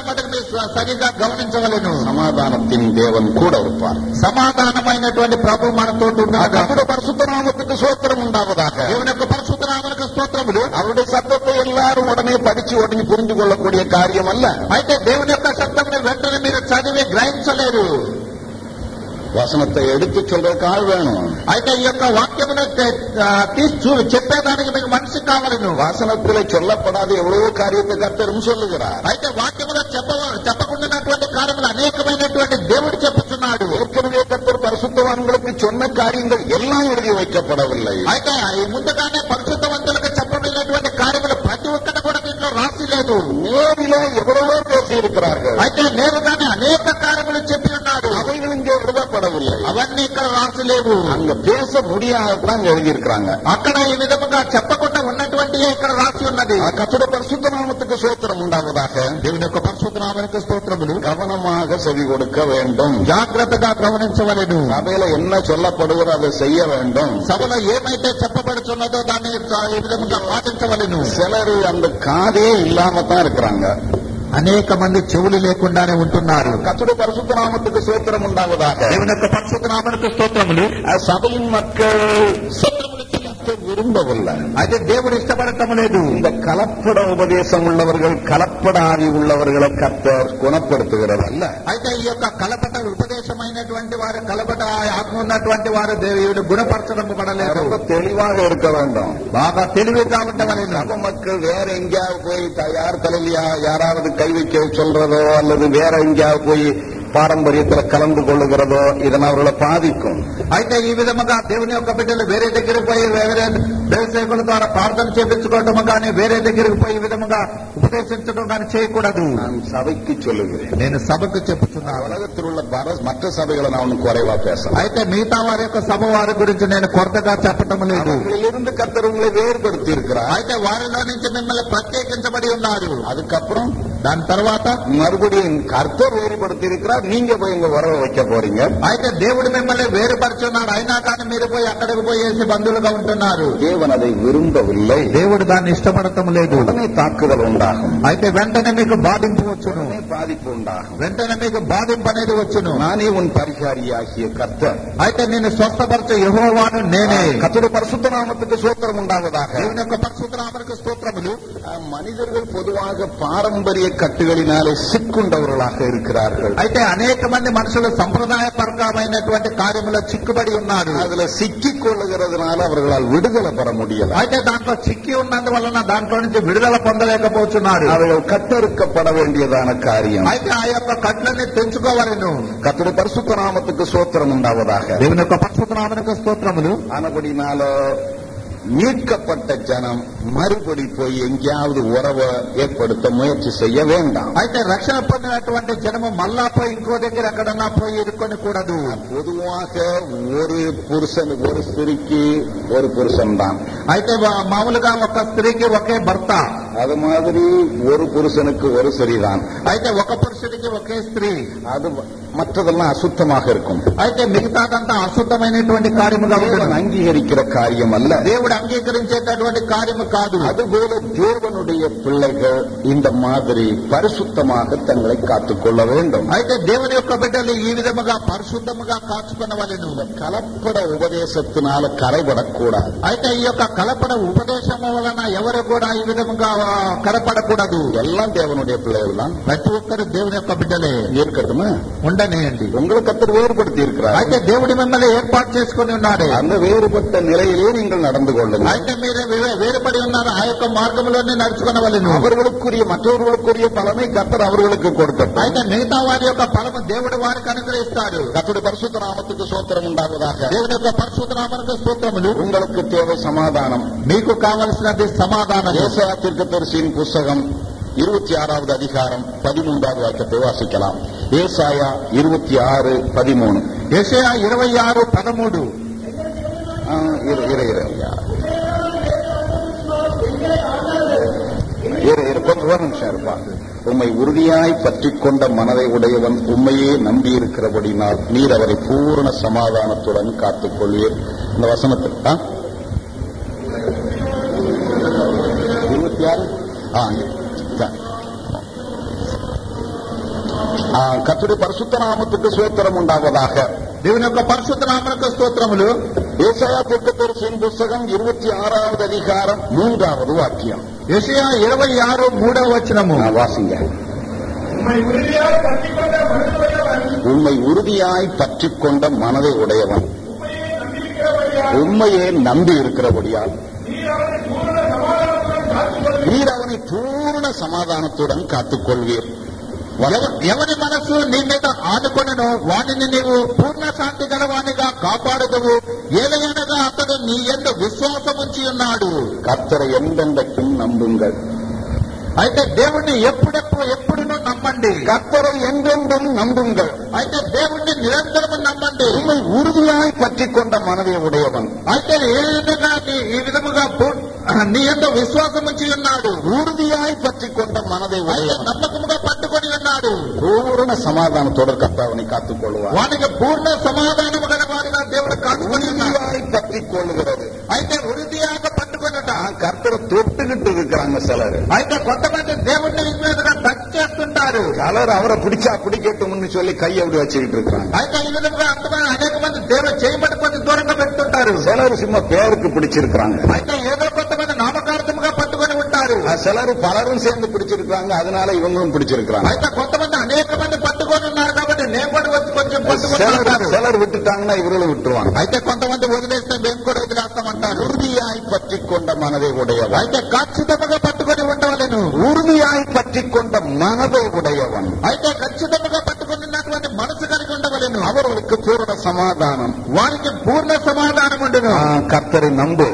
మటుకు మీరు స- సరిగ్గా గమనించవలను சமாதானத்தின் தேவன் கூட இருப்பார் సమాధానమైనటువంటి ప్రభు మనతో ఉన్నాడు அவருடைய பரிசுத்த நாமத்துக்கு சோத்திரம் உண்டாவதாக దేవుని యొక్క పరిశుద్ధనామలకు స్తోత్రములు அவருடைய சத்தத்தை எல்லாரும் உடனே படிச்சு உடனே புரிந்து கொள்ளக்கூடிய காரியம் அல்ல అయితే దేవుని యొక్క శబ్దముని వెంటనే మీరు చదివి గ్రహించలేరు வசனத்தை எடுத்து சொல்றதுக்காக வேணும் అయితే ఈ యొక్క వాక్యమును తె- ఆ, తీసి చూ చెప్పేదానికి మీకు మనసు కావాలను வசனத்திலே சொல்லப்படாத எவ்வளவோ காரியத்தை கர்த்தரும் சொல்லுகிறார் అయితే వాక్యములో చెప్ప చెప్పకుండానటువంటి కార్యములు అనేకమైనటువంటి దేవుడు చెప్పుచున్నాడు ஏற்கனவே கர்த்தர் பரிசுத்தவான்களுக்கு சொன்ன காரியங்கள் எல்லாம் எழுதி வைக்கப்படவில்லை అయితే ఈ ముందుగానే పరిశుద్ధవంతులకు చెప్పబడినటువంటి కార్యములు ప్రతి ఒక్కటి కూడా దీంట్లో రాసి లేదు நேரிலே எவ்வளவோ பேசியிருக்கிறார்கள் అయితే నేరుగానే అనేక కార్యములు చెప్పి ఉన్నాడు அவைகள் இங்கே எழுதப்படவில்லை అవన్నీ ఇక్కడ రాసి లేవు அங்க பேச முடியாததான் எழுதியிருக்கிறாங்க అక్కడ ఈ విధముగా చెప్పకుండా ఉన్నటువంటి ఇక్కడ రాసి ఉన్నది கர்த்தருடைய பரிசுத்த நாமத்துக்கு சோத்திரம் உண்டாவதாக దేవుని యొక్క పరిశుద్ధ నామనికి స్తోత్రములు கவனமாக செவி கொடுக்க வேண்டும் జాగ్రత్తగా గమనించవలెను சபையில என்ன சொல்லப்படுகிறோ அதை செய்ய வேண்டும் సభలో ఏమైతే చెప్పబడుచున్నదో దాన్ని ఈ విధముగా పాటించవలెను சிலர் அந்த காதே இல்லாம தான் இருக்கிறாங்க అనేక మంది చెవులు లేకుండానే ఉంటున్నారు கத்துடைய பரிசுத்த நாமத்துக்கு சோத்திரம் உண்டாவதாக దేవుని యొక్క పరిశుద్ధ నామనికి స్తోత్రములు அஹ் சபையின் மக்கள் சோத்திரமுக்கு செலுத்த விரும்பவில்லை అయితే దేవుడు ఇష్టపడటం లేదు இந்த கலப்பட உபதேசம் உள்ளவர்கள் கலப்பட ஆவி உள்ளவர்களை கர்த்தர் குணப்படுத்துகிறது அல்ல అయితే ఈ యొక్క కలపట ఉపదేశమైనటువంటి వారు కలపట ఆత్మ ఉన్నటువంటి వారు దేవుడు గుణపరచడం పడలేదు ரொம்ப தெளிவாக இருக்க வேண்டும் బాగా తెలివిగా ఉండవలేను சபை மக்கள் வேற எங்கேயாவது போய் த- யார் தலைவியா யாராவது கை வைக்க சொல்றதோ அல்லது வேற எங்கேயாவது போய் పారంపర్యతలు కలందు కొల్లుగరదో ఇదని అవర్ల బాధికం అయితే ఈ విధముగా దేవుని యొక్క బిడ్డలు వేరే దగ్గరికి పోయి వేరే దేవసేవకుల ద్వారా ప్రార్థన చేపించుకోవటము కానీ వేరే దగ్గరికి పోయి ఈ విధముగా ఉపదేశించడం కానీ చేయకూడదు நான் சபைக்கு சொல்லுகிறேன் నేను సభకు చెప్పుతున్నాను உலகத்தில் உள்ள பர- மற்ற சபைகளை நான் ஒன்னும் குறைவா பேசலாம் అయితే మిగతా వారి యొక్క సభ వారి గురించి నేను కొరతగా చెప్పటం లేదు அவர்களிலிருந்து கர்த்தர் உங்களை வேறுபடுத்தி இருக்கிறார் అయితే వారిలో నుంచి మిమ్మల్ని ప్రత్యేకించబడి ఉన్నారు அதுக்கப்புறம் దాని తర్వాత மறுபடியும் கர்த்தர் வேறுபடுத்தி இருக்கிறார் நீங்க போய் இங்க உறவை வைக்க போறீங்க అయితే దేవుడు మిమ్మల్ని వేరుపరుచున్నాడు అయినా కానీ మీరు పోయి అక్కడికి పోయేసి బంధువులుగా ఉంటున్నారు தேவன் அதை விரும்பவில்லை దేవుడు దాన్ని ఇష్టపడటం లేదు உடனே தாக்குதல் உண்டாகும் అయితే వెంటనే మీకు బాధింపు వచ్చును உடனே பாதிப்பு உண்டாகும் వెంటనే మీకు బాధింపు అనేది వచ్చును நானே உன் பரிகாரியாகிய கர்த்தர் అయితే నేను స్వస్థపరచే యహోవాను నేనే கர்த்தருடைய பரிசுத்த நாமத்துக்கு சோத்திரம் உண்டாவதாக దేవుని యొక్క పరిశుద్ధనామనికి స్తోత్రములు அஹ், மனிதர்கள் பொதுவாக பாரம்பரிய கட்டுகளினாலே சிக்குண்டவர்களாக இருக்கிறார்கள் అయితే అనేక మంది మనుషులు సంప్రదాయపరకమైనటువంటి కార్యములో చిక్కుబడి ఉన్నారు அதுல சிக்கிக் கொள்ளுகிறதுனால அவர்களால் விடுதலை பெற முடியல అయితే దాంట్లో చిక్కి ఉన్నందువలన దాంట్లో నుంచి విడుదల పొందలేకపోతున్నారు அவர்கள் கத்தறுக்கப்பட வேண்டியதான காரியம் అయితే ఆ యొక్క కట్లని తెంచుకోవలను கர்த்தருடைய பரிசுத்த நாமத்துக்கு சோத்திரம் உண்டாவதாக దేవుని యొక్క పరిశుద్ధనామనికి స్తోత్రములు ஆனபடினால மீட்கப்பட்ட ஜனம் மறுபடி போய் எங்கேயாவது உறவை ஏற்படுத்த முயற்சி செய்ய வேண்டாம் అయితే రక్షణ పొందినటువంటి జనము మళ్ళా పోయి ఇంకో దగ్గర ఎక్కడన్నా పోయి ఇరుక్కొని కూడదు பொதுவாக ஒரு புருஷன் ஒரு ஸ்திரிக்கு ஒரு புருஷன் தான் అయితే వా- మామూలుగా ఒక స్త్రీకి ఒకే భర్త அது மாதிரி ஒரு புருஷனுக்கு ஒரு சரிதான் అయితే ఒక పురుషుడికి ఒకే స్త్రీ அது மற்றதெல்லாம் அசுத்தமாக இருக்கும் అయితే మిగతాదంతా అశుద్ధమైనటువంటి కార్యముగా தேவன் ఉంటుంది அங்கீகரிக்கிற காரியம் அல்ல దేవుడు అంగీకరించేటటువంటి కార్యము కాదు அதுபோல தேவனுடைய பிள்ளைகள் இந்த மாதிரி பரிசுத்தமாக தங்களை காத்துக்கொள்ள வேண்டும் అయితే దేవుని యొక్క బిడ్డలు ఈ విధముగా పరిశుద్ధముగా కాచుకునవలెను கலப்பட உபதேசத்தினால கரைபடக்கூடாது అయితే ఈ యొక్క కలపడ ఉపదేశము వలన ఎవరు కూడా ఈ విధముగా ఆ, కలపడకూడదు எல்லாம் தேவனுடைய பிள்ளைகள் தான் ప్రతి ఒక్కరు దేవుని యొక్క బిడ్డలే இருக்கட்டுமா ఉండనేయండి உங்களை கத்தர் வேறுபடுத்தி இருக்கிறார் అయితే దేవుడి మిమ్మల్ని ఏర్పాటు చేసుకుని ఉన్నాడు அந்த வேறுபட்ட நிலையிலே நீங்கள் நடந்து கொள்ளுங்கள் అయితే మీరు వే- వేరుపడి ఉన్నారు ఆ యొక్క మార్గంలోనే నడుచుకునవలెను அவர்களுக்குரிய மற்றவர்களுக்குரிய பலனை கத்தர் அவர்களுக்கு கொடுத்தார் అయితే మిగతా వారి యొక్క ఫలము దేవుడు వారికి అనుగ్రహిస్తాడు கத்தருடைய பரிசுத்த நாமத்துக்கு சோத்திரம் உண்டாவதாக దేవుని యొక్క పరిశుద్ధ నామనకు స్తోత్రములు உங்களுக்கு தேவை சமாதானம் మీకు కావలసినది సమాధానం ஏசாயா தீர்க்கதரிசியின் புஸ்தகம் இருபத்தி ஆறாவது அதிகாரம் பதிமூன்றாவது வாக்கியத்தை வாசிக்கலாம் ஏசாயா இருபத்தி ஆறு பதிமூணு యెషయా ఇరవై ఆరు పదమూడు ஆ, இரு இரு இரு உம்மை உறுதியாய் பற்றிக் கொண்ட மனதை உடையவன் உண்மையே நம்பி இருக்கிறபடினால் நீர் அவரை பூரண சமாதானத்துடன் காத்துக் கொள்வீர் இந்த வசனத்தில் ஆ? இருபத்தி ஆறு ஆ சரி. ஆ, கர்த்தருடைய பரிசுத்த நாமத்துக்கு சோத்திரம் உண்டாவதாக దేవుని యొక్క పరిశుద్ధ నామనకు స్తోత్రములు ஏசாயா தீர்க்கதரிசியின் புஸ்தகம் இருபத்தி ஆறாவது அதிகாரம் மூன்றாவது வாக்கியம் యెషయా ఇరవై ఆరు మూడవ వచనము நான் வாசிங்க உம்மை உறுதியாக கட்டிக்கொண்ட மனதுடையவன் உண்மை உறுதியாய் பற்றிக் கொண்ட மனதை உடையவன் உண்மையை நம்பியிருக்கிறபடியால் உண்மையே நம்பி இருக்கிறபடியால் நீர் அவரை பூரண சமாதானத்துடன் காத்துக் கொள்வீர் நீர் அவனை பூர்ண சமாதானத்துடன் காத்துக் கொள்வீர் ఎవ- ఎవరి మనసు నీ మీద ఆనుకొనను వానిని నీవు పూర్ణ శాంతి గలవానిగా కాపాడదువు ఏదైనగా అతడు నీ ఎందు విశ్వాసం ఉంచి ఉన్నాడు கர்த்தரை எந்தெந்தைக்கும் நம்புங்கள் అయితే దేవుణ్ణి ఎప్పుడెప్పుడు ఎప్పుడునూ నమ్మండి கர்த்தரை என்றென்றும் நம்புங்கள் అయితే దేవుణ్ణి నిరంతరము నమ్మండి உண்மை உறுதியாய் பற்றிக் கொண்ட மனதை உடையவன் అయితే ఏ విధంగా నీ ఈ విధముగా పూ- నీ ఎందు విశ్వాసం ఉంచి ఉన్నాడు உறுதியாய் பற்றிக் கொண்ட மனதை అయితే உடையவன் నమ్మకముగా పట్టుకొని ఉన్నాడు பூரண சமாதானத்தோடு கர்த்தவனை காத்துக் கொள்வார் వానికి పూర్ణ సమాధానము గల వారిగా దేవుడు కాచుకొని ఉన్నాడు உறுதியாய் பற்றிக் கொள்கிறது అయితే వృద్ధియాక పట్టుకొనుట ஆ, கர்த்தரை தொட்டுக்கிட்டு இருக்கிறாங்க சிலர் అయితే కొంతమంది దేవుణ్ణి మీదుగా టచ్ చేస్తుంటారు சிலர் அவரை பிடிச்சா பிடிக்கட்டும்னு சொல்லி கையை அப்படி வச்சுக்கிட்டு இருக்கிறாங்க అయితే ఈ విధంగా అంతమంది అనేక మంది దేవుడు చేయబడుకొని దూరంగా పెడుతుంటారు சிலர் சும்மா பேருக்கு பிடிச்சிருக்கிறாங்க అయితే ఏదో కొంతమంది నామకార్థముగా పట్టుకొని ఉంటారు ஆ, சிலர் பலரும் சேர்ந்து பிடிச்சிருக்காங்க அதனால இவங்களும் பிடிச்சிருக்கிறாங்க అయితే కొంతమంది అనేక మంది పట్టుకొని ఉన్నారు కాబట్టి నేను కూడా వచ్చి కొంచెం పట్టుకొని சிலர் ఉంటారు சிலர் விட்டுட்டாங்கன்னா இவர்களும் விட்டுருவாங்க అయితే కొంతమంది వదిలేస్తే మేము కూడా వదిలేస్తామంటారు உறுதியாய் பற்றிக் கொண்ட மனதை உடையவன் అయితే ఖచ్చితంగా పట్టుకొని ఉండవలను உறுதியாய் பற்றிக் கொண்ட மனதை உடையவன் అయితే ఖచ్చితంగా పట్టుకొని ఉన్నటువంటి మనసు కలిగి ఉండవలను அவர்களுக்கு பூரண சமாதானம் వారికి పూర్ణ సమాధానం ఉండును ஆ, கர்த்தரை நம்பு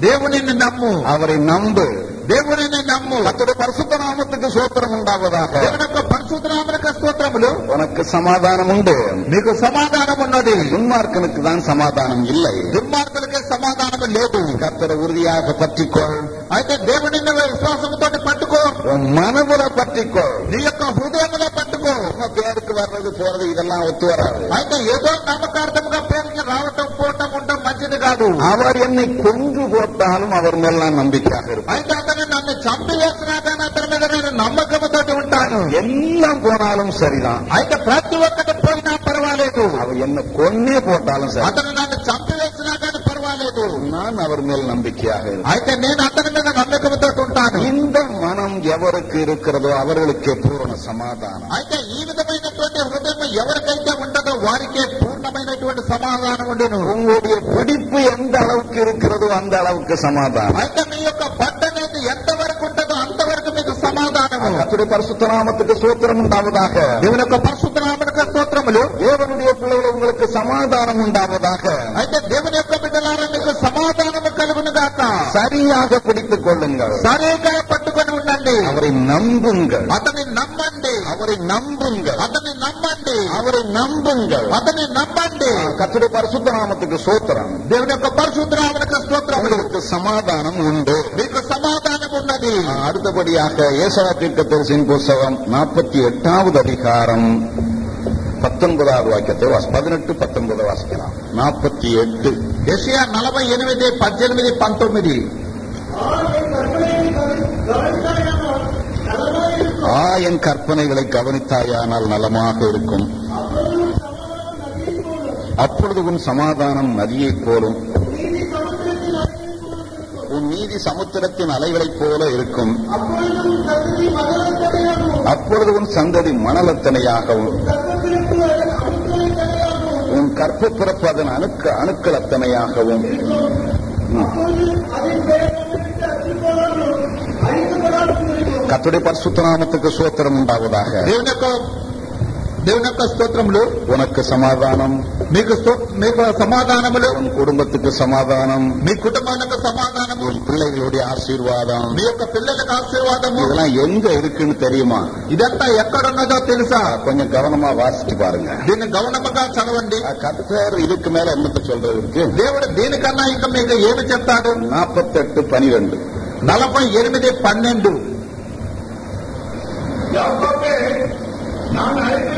దేవునిని నమ్ము அவரை நம்பு దేవునిని నమ్ము கர்த்தருடைய பரிசுத்த நாமத்துக்கு சோத்திரம் உண்டாவதாக దేవుని యొక్క పరిశుద్ధనామక స్తోత్రములు உனக்கு சமாதானம் உண்டு నీకు సమాధానం ఉన్నది துன்மார்க்கனுக்கு தான் சமாதானம் இல்லை దుర్మార్గులకే సమాధానం లేదు கர்த்தரை உறுதியாக பற்றிக்கொள் అయితే దేవుని విశ్వాసంతో పట్టుకో உன் மனதுல பற்றிக்கொள் నీ యొక్క హృదయములో పట్టుకో நம்ம பேருக்கு வர்றது போறது இதெல்லாம் ஒத்து வராது అయితే ఏదో నామకార్థముగా పేరుకి రావటం పోవటం ఉండటం మంచిది కాదు அவர் என்னை கொன்று போட்டாலும் அவர் மேல நான் நம்பிக்கையாக இருப்பேன் అయితే అతను నన్ను చంపి వేసినా కానీ అతని మీద నేను నమ్మకంతో ఉంటాను எல்லாம் போனாலும் சரிதான் అయితే ప్రతి ఒక్కటి పోయినా పర్వాలేదు அவர் என்ன கொன்னே போட்டாலும் சரி అతను నన్ను చంపి వేసినా కానీ పర్వాలేదు நான் அவர் மேல் நம்பிக்கையாக இருப்பேன் అయితే నేను అతని మీద నమ్మకంతో ఉంటాను இந்த மனம் எவருக்கு இருக்கிறதோ அவர்களுக்கே பூரண சமாதானம் అయితే ఈ విధమైనటువంటి హృదయం ఎవరికైతే ఉంటుందో వారికే పూర్ణమైనటువంటి సమాధానం ఉండును உங்களுடைய பிடிப்பு எந்த அளவுக்கு இருக்கிறதோ அந்த அளவுக்கு சமாதானம் అయితే మీ యొక్క పట్టు అనేది ఎంతవరకు ఉంటుందో అంతవరకు మీకు సమాధానము கர்த்தருடைய பரிசுத்த நாமத்துக்கு சோத்திரம் உண்டாவதாக దేవుని యొక్క పరిశుద్ధనామక స్తోత్రములు தேவனுடைய பிள்ளைகள் உங்களுக்கு சமாதானம் உண்டாவதாக అయితే దేవుని యొక్క சரியாக பிடித்துக் கொள்ளுங்கள் సరిగా పట్టుకొని ఉండండి அவரை நம்புங்கள் అతన్ని నమ్మండి அவரை நம்புங்கள் అతన్ని నమ్మండి அவரை நம்புங்கள் అతన్ని నమ్మండి கர்த்தருடைய பரிசுத்த நாமத்துக்கு சோத்திரம் దేవుని యొక్క పరిశుద్ధనామక స్తోత్రములు உங்களுக்கு சமாதானம் உண்டு మీకు సమాధానం ఉన్నది அடுத்தபடியாக ஏசாயா தீர்க்கதரிசியின் புஸ்தகம் நாற்பத்தி எட்டாவது அதிகாரம் பத்தொன்பதாவது வாக்கியத்தை வாசி பதினெட்டு பத்தொன்பது வாசிக்கலாம் நாற்பத்தி எட்டு యెషయా నలభై ఎనిమిది పద్దెనిమిది పంతొమ్మిది ஆறு ஆ என் கற்பனைகளை கவனித்தாயானால் நலமாக இருக்கும் அப்பொழுது உன் சமாதானம் நதியைப் போலும் உன் நீதி சமுத்திரத்தின் அலைகளைப் போல இருக்கும் அப்பொழுது உன் சந்ததி மணலத்தனையாகவும் உன் கற்ப பிறப்பு அதன் அணுக்க அணுக்கள் அத்தனையாகவும். கத்துடைய பரிசுத்தநாமத்துக்கு சோத்திரம் உண்டாவதாக. దేవుని యొక్క దేవుని యొక్క స్తోత్రములు உனக்கு சமாதானம் మీకు స్తోత్ర మీకు సమాధానములు உன் குடும்பத்துக்கு சமாதானம் మీ కుటుంబానికి సమాధానము உன் பிள்ளைகளுடைய ஆசீர்வாதம் మీ యొక్క పిల్లలకు ఆశీర్వాదము இதெல்லாம் எங்க இருக்குன்னு தெரியுமா ఇదంతా ఎక్కడున్నదో తెలుసా கொஞ்சம் கவனமா வாசிச்சு பாருங்க దీన్ని గౌనముగా చదవండి கத்தர் இதுக்கு மேல என்னத்தை சொல்றதுக்கு దేవుడు దీనికన్నా ఇంకా మీకు ఏమి చెప్తాడు நாற்பத்தெட்டு பனிரெண்டு నలభై ఎనిమిది పన్నెండు யாக்கோபே, நான் அழைத்திருக்கிற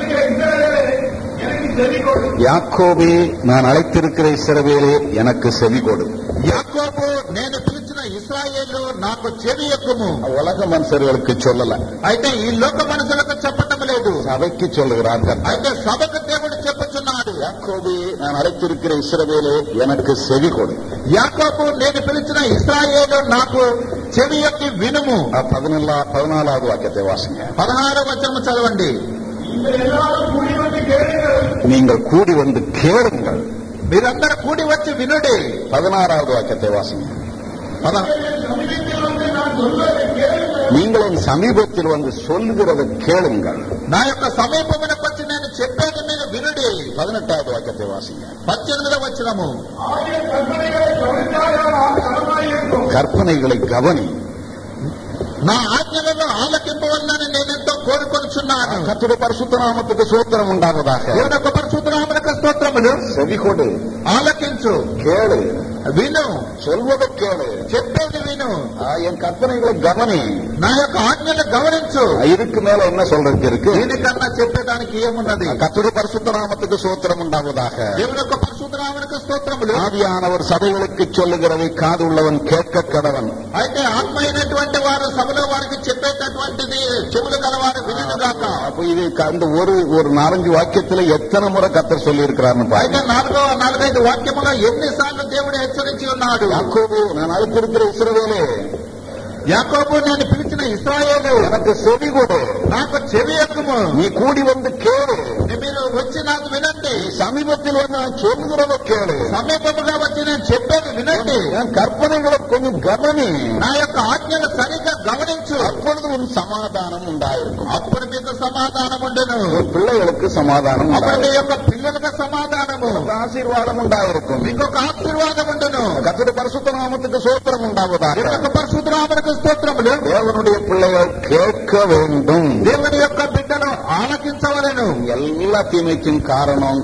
யாக்கோபே நான் அழைத்திருக்கிற இஸ்ரவேலே எனக்கு செவி கொடு యాకోబు నేను పిలిచిన ఇస్రాయేలు నాకు చెవి ఎక్కుము உலக மனுஷர்களுக்கு சொல்லல అయితే ఈ లోక మనుషులకు చెప్పటం లేదు சபைக்கு சொல்லுகிறார் கர்த்தர். అయితే సభకు దేవుడు చెప్పుచున్నాడు யாக்கோபே நான் அழைத்திருக்கிற இஸ்ரவேலே எனக்கு செவி கொடு యాకోబు నేను పిలిచిన ఇస్రాయేలు నాకు చెవి ఎక్కి వినుము ஆ, பதினொல்லா பதினாலாவது வாக்கியத்தை வாசிங்க పదహారు వచనము చదవండి நீங்கள் எல்லாரும் கூடி வந்து கேளுங்கள் நீங்கள் கூடி வந்து கேளுங்கள் మీరందరూ కూడి వచ్చి వినుడి பதினாறாவது வாக்கியத்தை வாசிங்க పద- என் சமீபத்தில் வந்து நான் சொல்வதை கேளுங்கள் நீங்கள் என் சமீபத்தில் வந்து சொல்லுகிறதை கேளுங்கள் నా యొక్క సమీపమునకు వచ్చి నేను చెప్పేది మీరు వినుడి பதினெட்டாவது வாக்கியத்தை வாசிங்க పద్దెనిమిదవ వచనము ஆகிய கற்பனைகளை கவனித்தாயால் கடமாயிருக்கும் கற்பனைகளை கவனி నా ఆజ్ఞలను ఆలకింపవలనని నేనెంతో కోరుకొనిచున్నాను కథుడు పరిశుద్ధనామకు స్తోత్రం ఉండాలి దేవుని యొక్క పరిశుద్ధనామకు స్తోత్రములు చెవి కొడు ఆలకించు కేడు విను சொல்வதை கேளு చెప్పేది విను ஆ, என் கற்பனைகளை கவனி నా యొక్క ఆజ్ఞను గమనించు ஆ, இதுக்கு மேல என்ன சொல்றதுக்கு இருக்கு దీనికన్నా చెప్పేదానికి ఏమున్నది கத்துடைய பரிசுத்த நாமத்துக்கு சோத்திரம் உண்டாவதாக దేవుని యొక్క పరిశుద్ధనామనకు స్తోత్రములు ஆவியானவர் சபைகளுக்கு சொல்லுகிறதை காது உள்ளவன் கேட்க கடவன் అయితే ఆత్మ అయినటువంటి వారు సభలో వారికి చెప్పేటటువంటిది చెవులు గలవారు వినుగాక அப்ப இது அந்த ஒரு ஒரு நாலஞ்சு வாக்கியத்துல எத்தனை முறை கத்தர் சொல்லி இருக்கிறார்னு అయితే பாருங்க నాలుగో నాలుగైదు వాక్యములో ఎన్నిసార్లు దేవుడు హెచ్చరించి ఉన్నాడు యాకోబు నా నలుపుడుతున్న ఇసురవేలే యాకోబు నేను పిలిచిన ఇస్రాయేలు எனக்கு செவி கொடு నాకు చెవి ఎక్కుము நீ கூடி வந்து கேளு మీరు వచ్చి నాకు వినండి நீ சமீபத்தில் வந்து நான் சொல்லுகிறத கேளு సమీపముగా వచ్చి నేను చెప్పేది వినండి என் கற்பனைகளை கொஞ்சம் கவனி నా యొక్క ఆజ్ఞలు సరిగ్గా గమనించు அப்பொழுது உன் சமாதானம் உண்டாயிருக்கும் అప్పుడు మీకు సమాధానం ఉండను உன் பிள்ளைகளுக்கு சமாதானம் అప్పుడు మీ உண்டாயிருக்கும் యొక్క పిల్లలకు సమాధానము உனக்கு ஆசீர்வாதம் உண்டாயிருக்கும் మీకు ఒక ఆశీర్వాదం ఉండను கத்தருடைய பரிசுத்த நாமத்துக்கு சோத்திரம் உண்டாவதாக దేవుని యొక్క పరిశుద్ధరామనికి స్తోత్రములు தேவனுடைய பிள்ளைகள் கேட்க வேண்டும் దేవుని యొక్క బిడ్డలు ఆలకించవలను எல்லா தீமைக்கும் காரணம்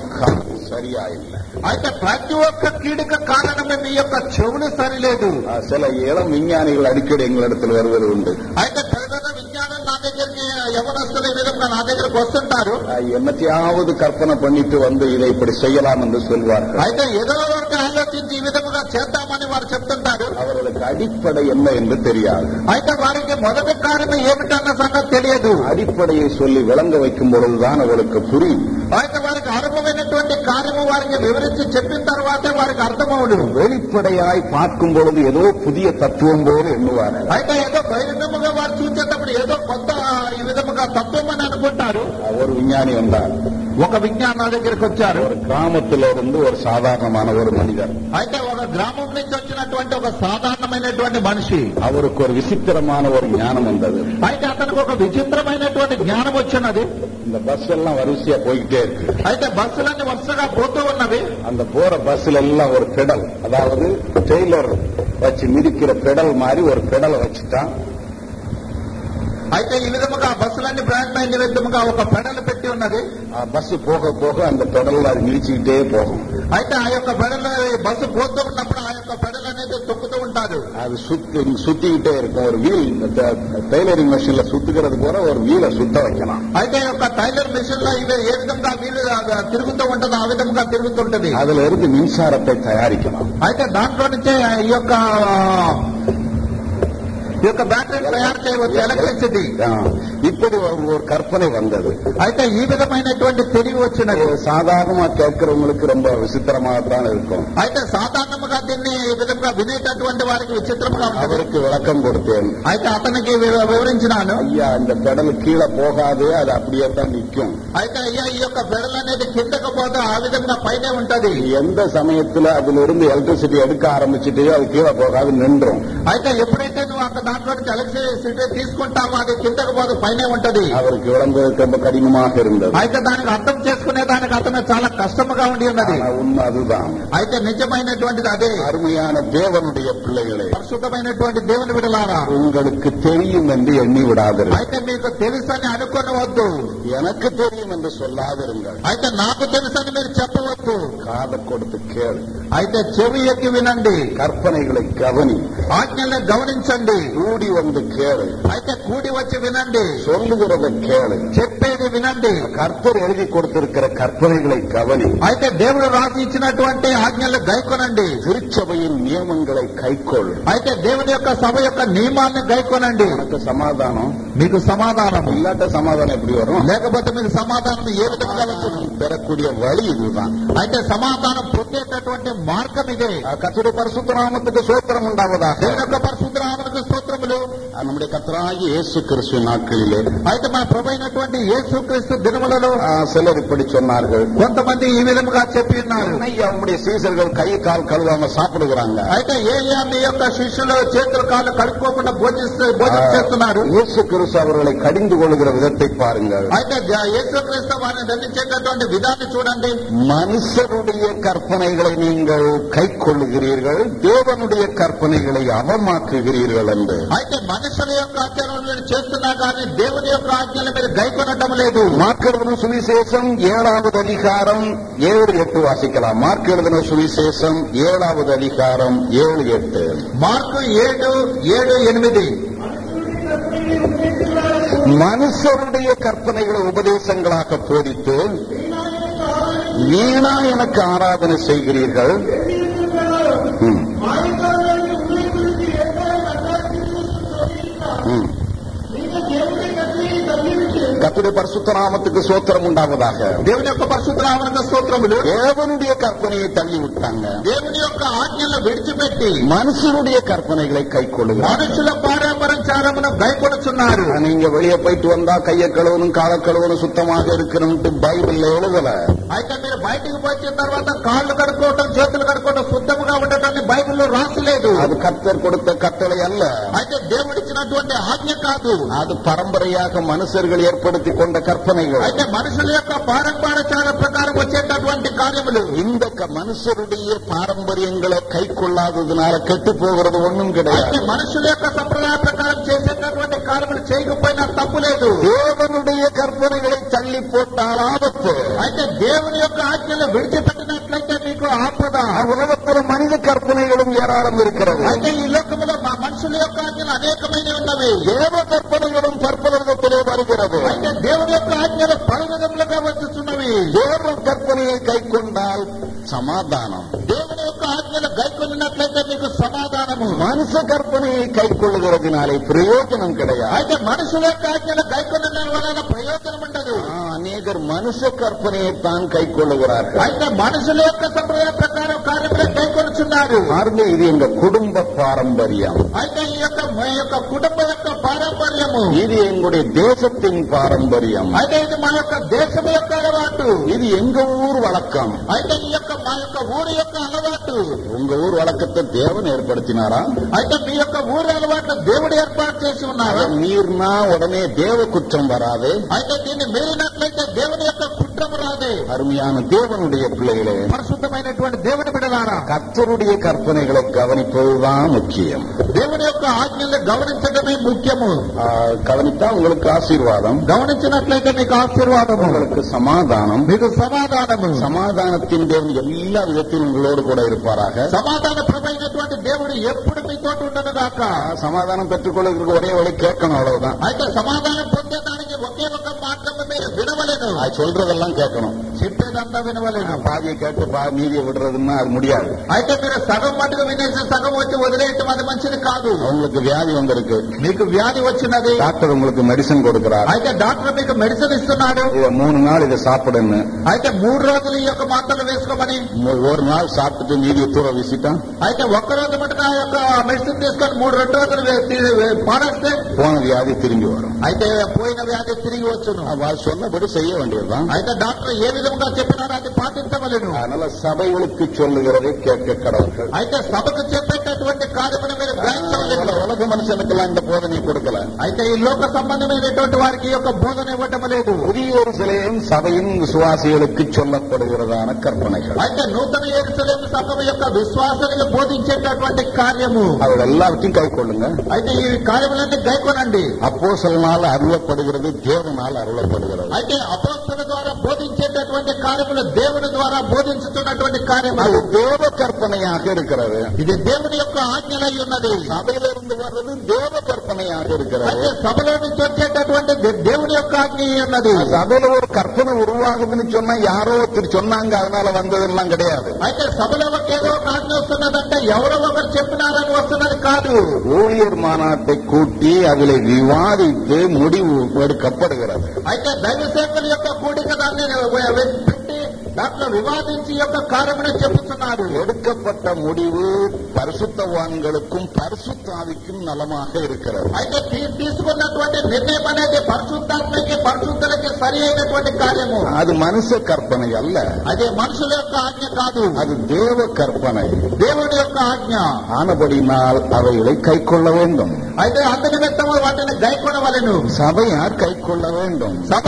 காது சரியா இல்லை అయితే ప్రతి ఒక్క కీడుక కారణమే మీ యొక్క చెవులు సరిలేదు ஆ, சில இளம் விஞ்ஞானிகள் அடிக்கடி எங்களிடத்தில் வருவது உண்டு అయితే పెద్ద పెద్ద విజ్ఞానం నా దగ్గరికి యవనస్తులు ఈ విధంగా నా దగ్గరకు వస్తుంటారు ஆ, என்னத்தையாவது கற்பனை பண்ணிட்டு வந்து இதை இப்படி செய்யலாம் என்று சொல்வார்கள் అయితే ఏదో వరకు ఆలోచించి ఈ విధముగా చేద్దామని వారు చెప్తుంటారు அவர்களுக்கு அடிப்படை என்ன என்று தெரியாது అయితే వారికి మొదటి కారణం ఏమిటన్న సంగతి తెలియదు அடிப்படையை சொல்லி விளங்க வைக்கும் பொழுதுதான் அவளுக்கு புரியும் అయితే వారికి అర్థమైనటువంటి కార్యము వారికి వివరించి చెప్పిన తర్వాతే వారికి అర్థమవుడు வெளிப்படையாய் பார்க்கும் பொழுது ஏதோ புதிய தத்துவம் போல எண்ணுவார்கள் అయితే ఏదో బహిరంగముగా వారు చూసేటప్పుడు ఏదో కొత్త ఈ విధముగా తత్వం అని అనుకుంటారు ஒரு விஞ்ஞானி வந்தார் ఒక విజ్ఞాన దగ్గరికి వచ్చారు ஒரு கிராமத்திலிருந்து ஒரு சாதாரணமான ஒரு மனிதர் అయితే ఒక గ్రామం నుంచి వచ్చినటువంటి ఒక సాధారణమైనటువంటి మనిషి அவருக்கு ஒரு விசித்திரமான ஒரு ஞானம் வந்தது అయితే అతనికి ఒక విచిత్రమైనటువంటి జ్ఞానం వచ్చినది இந்த பஸ் எல்லாம் வரிசையா போய்கிட்டே இருக்கு అయితే బస్సులన్నీ వరుసగా పోతూ ఉన్నవి அந்த போற பஸ்ல எல்லாம் ஒரு பெடல் அதாவது டெய்லர் வச்சு மிதிக்கிற பெடல் மாதிரி ஒரு பெடலை வச்சுட்டான் అయితే ఈ విధముగా బస్సులన్నీ ప్రయాణమైన విధముగా ఒక పెడలు పెట్టి ఉన్నది ஆ, பஸ் போக போக அந்த பெடல் அது மிதிச்சுக்கிட்டே போகும் అయితే ఆ యొక్క పెడలు బస్సు పోతూ ఉన్నప్పుడు ఆ యొక్క పెడలు అనేది తొక్కుతూ ఉంటారు அது சுத்தி சுத்திக்கிட்டே இருக்கும் ஒரு வீல் டெய்லரிங் மிஷின்ல சுத்துகிறது போல ஒரு வீலை சுத்த வைக்கலாம் అయితే ఈ యొక్క టైలర్ మిషన్ లో ఇవి ఏ విధంగా వీలు తిరుగుతూ ఉంటుందో ఆ విధంగా తిరుగుతుంటది அதுல இருந்து மின்சாரத்தை தயாரிக்கலாம் అయితే దాంట్లో నుంచే ఈ యొక్క ఈ యొక్క బ్యాటరీ తయారు చేయవచ్చు ఎలక్ట్రిసిటీ ஆ, இப்படி ஒரு ஒரு கற்பனை வந்தது అయితే ఈ విధమైనటువంటి తెలివి వచ్చినది இது சாதாரணமா கேட்கிறவங்களுக்கு ரொம்ப விசித்திரமாக தான் இருக்கும் అయితే సాధారణంగా దీన్ని ఈ విధంగా వినేటటువంటి వారికి విచిత్రంగా ఉంటుంది அவருக்கு விளக்கம் கொடுத்தேன் అయితే అతనికి వి- వివరించినాను ஐயா இந்த பெடல் கீழே போகாது அது அப்படியே தான் நிற்கும் అయితే అయ్యా ఈ యొక్క బెడల్ అనేది కిందకు పోతే ఆ విధంగా పైనే ఉంటది எந்த சமயத்துல அதுல இருந்து எலக்ட்ரிசிட்டி எடுக்க ஆரம்பிச்சுட்டு அது கீழே போகாது நின்றும் అయితే ఎప్పుడైతే నువ్వు అక్కడ దాంట్లో నుంచి ఎలక్ట్రిసిటీ తీసుకుంటావో అది కిందకు పోదు పైనే ఉంటది அவருக்கு விளங்குவதற்கு ரொம்ப கடினமாக இருந்தது అయితే దానికి అర్థం చేసుకునే దానికి అతను చాలా కష్టముగా ఉండి ఉన్నది ஆனா உண்மை அதுதான் అయితే నిజమైనటువంటిది అదే அருமையான தேவனுடைய பிள்ளைகளே పరిశుద్ధమైనటువంటి దేవుని విడలారా உங்களுக்கு தெரியும் என்று எண்ணி விடாதிருங்கள் అయితే మీకు తెలుసని అనుకుని వద్దు எனக்கு தெரியும் என்று சொல்லாதிருங்கள் అయితే నాకు తెలుసని మీరు చెప్పవద్దు காதை கொடுத்து கேள் అయితే చెవి ఎక్కి వినండి கற்பனைகளை கவனி ఆజ్ఞల్ని గమనించండి கூடி வந்து கேளு అయితే కూడి వచ్చి వినండి சொல்லுகிறத கேளு చెప్పేది వినండి கர்த்தர் எழுதி கொடுத்திருக்கிற கற்பனைகளை கவனி అయితే దేవుడు రాసి ఇచ్చినటువంటి ఆజ్ఞలు గైకొనండి திருச்சபையின் நியமங்களை கைக்கொள் అయితే దేవుని యొక్క సభ యొక్క నియమాన్ని గైకొనండి உனக்கு சமாதானம் మీకు సమాధానం இல்லாட்ட சமாதானம் எப்படி வரும் లేకపోతే మీకు సమాధానం ఏ విధంగా వచ్చును பெறக்கூடிய வழி இதுதான் అయితే సమాధానం పొందేటటువంటి మార్గం ఇదే கத்துடைய பரிசுத்த நாமத்துக்கு சோத்திரம் உண்டாவதாக దేవుని యొక్క పరిశుద్ధరాములకు స్తోత్రములు நம்முடைய கத்தராகி இயேசு கிறிஸ்து நாட்களிலே అయితే మన ప్రభు అయినటువంటి యేసుక్రీస్తు దినములలో ஆ, சிலர் இப்படி சொன்னார்கள் కొంతమంది ఈ విధముగా చెప్పి ఉన్నారు ஐயா உங்களுடைய சீசர்கள் கை கால் கழுவாம சாப்பிடுகிறாங்க అయితే ఏ ఏ మీ యొక్క శిష్యులు చేతులు కాళ్ళు కడుక్కోకుండా భోజిస్తూ భోజనం చేస్తున్నారు இயேசு கிறிஸ்து அவர்களை கடிந்து கொள்ளுகிற விதத்தை பாருங்கள் అయితే జ- యేసుక్రీస్తు వారిని దండించేటటువంటి విధాన్ని చూడండి மனுஷருடைய கற்பனைகளை நீங்கள் கை கொள்ளுகிறீர்கள் தேவனுடைய கற்பனைகளை அவமாக்குகிறீர்கள் என்று అయితే మనుషుల యొక్క ఆచరణలు చేస్తున్నా కానీ దేవుని యొక్క ఆజ్ఞలు మీరు గైకొనటం లేదు மார்க்கெழுதின சுவிசேஷம் ஏழாவது அதிகாரம் ஏழு எட்டு வாசிக்கலாம் மார்க்கெழுதின சுவிசேஷம் ஏழாவது அதிகாரம் ஏழு எட்டு మార్కు ఏడు ఏడు ఎనిమిది மனுஷருடைய கற்பனைகளை உபதேசங்களாக போதித்து வீணா எனக்கு ஆராதனை செய்கிறீர்கள்? கர்த்தருடைய பரிசுத்த நாமத்துக்கு சோத்திரம் உண்டாவதாக దేవుని యొక్క పరిశుద్ధరామక స్తోత్రములు தேவனுடைய கற்பனையை தள்ளி விட்டாங்க దేవుని యొక్క ఆజ్ఞలను విడిచిపెట్టి மனுஷனுடைய கற்பனைகளை கை கொள்ளுகிறாங்க మనుషుల పారంపరంచారమును గైకొనుచున్నారు நீங்க வெளியே போயிட்டு வந்தா கையை கழுவணும் காலை கழுவணும் சுத்தமாக இருக்கணும்ட்டு பைபிள்ல எழுதல అయితే మీరు బయటికి వచ్చిన తర్వాత కాళ్ళు కడుక్కోవటం చేతులు కడుక్కోవటం శుద్ధముగా ఉండటాన్ని బైబిల్లో రాసలేదు அது கர்த்தர் கொடுத்த கட்டளை அல்ல అయితే దేవుడిచ్చినటువంటి ఆజ్ఞ కాదు அது பரம்பரையாக மனுஷர்கள் ஏற்படுத்தி கொண்ட கற்பனைகள் అయితే మనుషుల యొక్క పారంపరచాల ప్రకారం వచ్చేటటువంటి కార్యములు இந்த க- மனுஷருடைய பாரம்பரியங்களை கை கொள்ளாததுனால கெட்டு போகிறது ஒண்ணும் అయితే கிடையாது మనుషుల యొక్క సంప్రదాయ ప్రకారం చేసేటటువంటి కార్యములు చేయకపోయినా తప్పు లేదు தேவனுடைய கற்பனைகளை தள்ளி போட்டால் ஆபத்து అయితే దేవుని యొక్క ఆజ్ఞలు విడిచిపెట్టినట్లయితే మీకు ఆపద உலகத்தில் மனித கற்பனைகளும் ஏராளம் இருக்கிறது అయితే ఈ లోకంలో మా మనుషుల యొక్క ఆజ్ఞలు అనేకమైన ఉన్నవి தேவ கற்பனைகளும் பற்பல விதத்திலே வருகிறது అయితే దేవుని యొక్క ఆజ్ఞలు పలు విధములుగా వచ్చుచున్నవి தேவ கற்பனையை கை கொண்டால் சமாதானம் దేవుని యొక్క ఆజ్ఞలు గైకొన్నట్లయితే మీకు సమాధానము மனுஷ கற்பனையை கை கொள்ளுகிறதுனாலே பிரயோஜனம் கிடையாது ಅಯ್ಯ అయితే మనుషులకు ఆజ్ఞలు కైకొన్న వలన ప్రయోజనం ఉండదు ಅನೇಕರು ಮನುಷ್ಯ ಕಲ್ಪನೆ ತಾನು ಕೈಕೊಳ್ಳುವರಾಗ అయితే మనుషుల యొక్క సంప్రదాయ ప్రకారం కార్యం గైకొనుచున్నారు பாருங்க இது எங்க குடும்ப பாரம்பரியம் అయితే ఈ యొక్క మా యొక్క కుటుంబ యొక్క పారంపర్యము இது எங்களுடைய தேசத்தின் பாரம்பரியம் అయితే ఇది మా యొక్క దేశం యొక్క అలవాటు இது எங்க ஊர் வழக்கம் అయితే ఈ యొక్క మా యొక్క ఊరి యొక్క అలవాటు உங்க ஊர் வழக்கத்தை தேவன் ஏற்படுத்தினாரா అయితే మీ యొక్క ఊరి అలవాట్లు దేవుడు ఏర్పాటు చేసి ఉన్నారు அதை மீறினா உடனே தேவ குற்றம் வராது అయితే దీన్ని మీరినట్లయితే దేవుని యొక్క కుట్రము రాదే அருமையான தேவனுடைய பிள்ளைகளே పరిశుద్ధమైనటువంటి దేవుని బిడలారా கர்த்தருடைய கற்பனைகளை கவனிப்பதுதான் முக்கியம் దేవుని యొక్క ఆజ్ఞల్ని గమనించడమే ముఖ్యము ஆ, கவனித்தா உங்களுக்கு ஆசீர்வாதம் గమనించినట్లయితే మీకు ఆశీర్వాదము உங்களுக்கு சமாதானம் మీకు సమాధానము சமாதானத்தின் தேவன் எல்லா விதத்திலும் உங்களோடு கூட இருப்பாராக సమాధాన ప్రభైనటువంటి దేవుడు ఎప్పుడు మీతో ఉండను గాక ஆ, சமாதானம் பெற்றுக்கொள்வதற்கு ஒரே வழி கேட்கணும் அவ்வளவுதான் అయితే సమాధానం పొందడానికి ఒకే ఒక మార్గం మీరు వినవలెను அது சொல்றதெல்லாம் கேட்கணும் చెప్పేదంతా వినవలెను பாதியை கேட்டு பா மீதியை விடுறதுன்னா அது முடியாது అయితే మీరు సగం మటుకు వినేసి సగం వచ్చి వదిలేయటం అది మంచిది కాదు அவங்களுக்கு வியாதி வந்திருக்கு మీకు వ్యాధి వచ్చినది டாக்டர் உங்களுக்கு மெடிசன் கொடுக்கிறார் అయితే డాక్టర్ మీకు మెడిసిన్ ఇస్తున్నాడు இத மூணு நாள் இதை சாப்பிடுன்னு అయితే మూడు రోజులు ఈ యొక్క మాత్రలు వేసుకోమని மு- ஒரு நாள் சாப்பிட்டுட்டு மீதியை தூர வீசிட்டான் అయితే ఒక్క రోజు మటుకు ఆ యొక్క మెడిసిన్ తీసుకొని మూడు రెండు రోజులు వే- తీ- వే- పారేస్తే போன வியாதி திரும்பி வரும் అయితే పోయిన వ్యాధి తిరిగి వచ్చును அவள் சொன்னபடி செய்ய வேண்டியதுதான் అయితే డాక్టర్ ఏ విధంగా చెప్పినారో అది పాటించవలను அதனால சபைகளுக்கு சொல்லுகிறதை கேட்க கடவுள் అయితే సభకు చెప్పేటటువంటి కార్యమును మీరు గ్రహించవలను உலக மனுஷனுக்கெல்லாம் இந்த போதனை கொடுக்கல అయితే ఈ లోక సంబంధమైనటువంటి వారికి ఈ యొక్క బోధన ఇవ్వటం లేదు புதிய ஒரு சிலையும் சபையின் விசுவாசிகளுக்கு சொல்லப்படுகிறதான கற்பனைகள் అయితే నూతన ఏరుసలేం సంఘం యొక్క విశ్వాసానికి బోధించేటటువంటి కార్యము அவர் எல்லாவற்றையும் கை கொள்ளுங்க అయితే ఈ కార్యములన్నీ గైకొనండి அப்போஸ்தலனால் அருளப்படுகிறது தேவனால் அருளப்படுகிறது అయితే అపోస్తుల ద్వారా బోధించేటటువంటి కార్యములు దేవుని ద్వారా బోధించుతున్నటువంటి அது కార్యములు தேவ கற்பனையாக இருக்கிறது ఇది దేవుని యొక్క ఆజ్ఞలై ఉన్నది சபையிலிருந்து வர்றது தேவ கற்பனையாக இருக்கிறது అయితే సభలో నుంచి వచ్చేటటువంటి దే- దేవుని యొక్క ఆజ్ఞ అయి ఉన్నది சபையில ஒரு கற்பனை உருவாகுதுன்னு சொன்னா யாரோ ஒருத்தர் சொன்னாங்க அதனால வந்ததெல்லாம் கிடையாது అయితే సభలో ఒక ఏదో ఒక ఆజ్ఞ వస్తున్నదంటే ఎవరో ఒకరు చెప్పినారని వస్తున్నది కాదు ஊழியர் மாநாட்டை கூட்டி அதில் விவாதித்து முடிவு எடுக்கப்படுகிறது అయితే దైవ సేవకుల యొక్క కూడిక దాన్ని వె- వె- పెట్టి దాంట్లో వివాదించి ఈ యొక్క కార్యమును చెప్పుతున్నారు எடுக்கப்பட்ட முடிவு பரிசுத்தவான்களுக்கும் பரிசுத்தாவிக்கும் நலமாக இருக்கிறது అయితే తీ- తీసుకున్నటువంటి నిర్ణయం అనేది పరిశుద్ధాత్మకి పరిశుద్ధులకి సరి అయినటువంటి కార్యము அது மனுஷ கற்பனை அல்ல అదే మనుషుల యొక్క ఆజ్ఞ కాదు அது தேவ கற்பனை దేవుడి యొక్క ఆజ్ఞ ஆனபடினால் அவைகளை கை கொள்ள வேண்டும் అయితే అందు నిమిత్తము వాటిని గైకొనవలెను சபையார் கை கொள்ள வேண்டும் సభ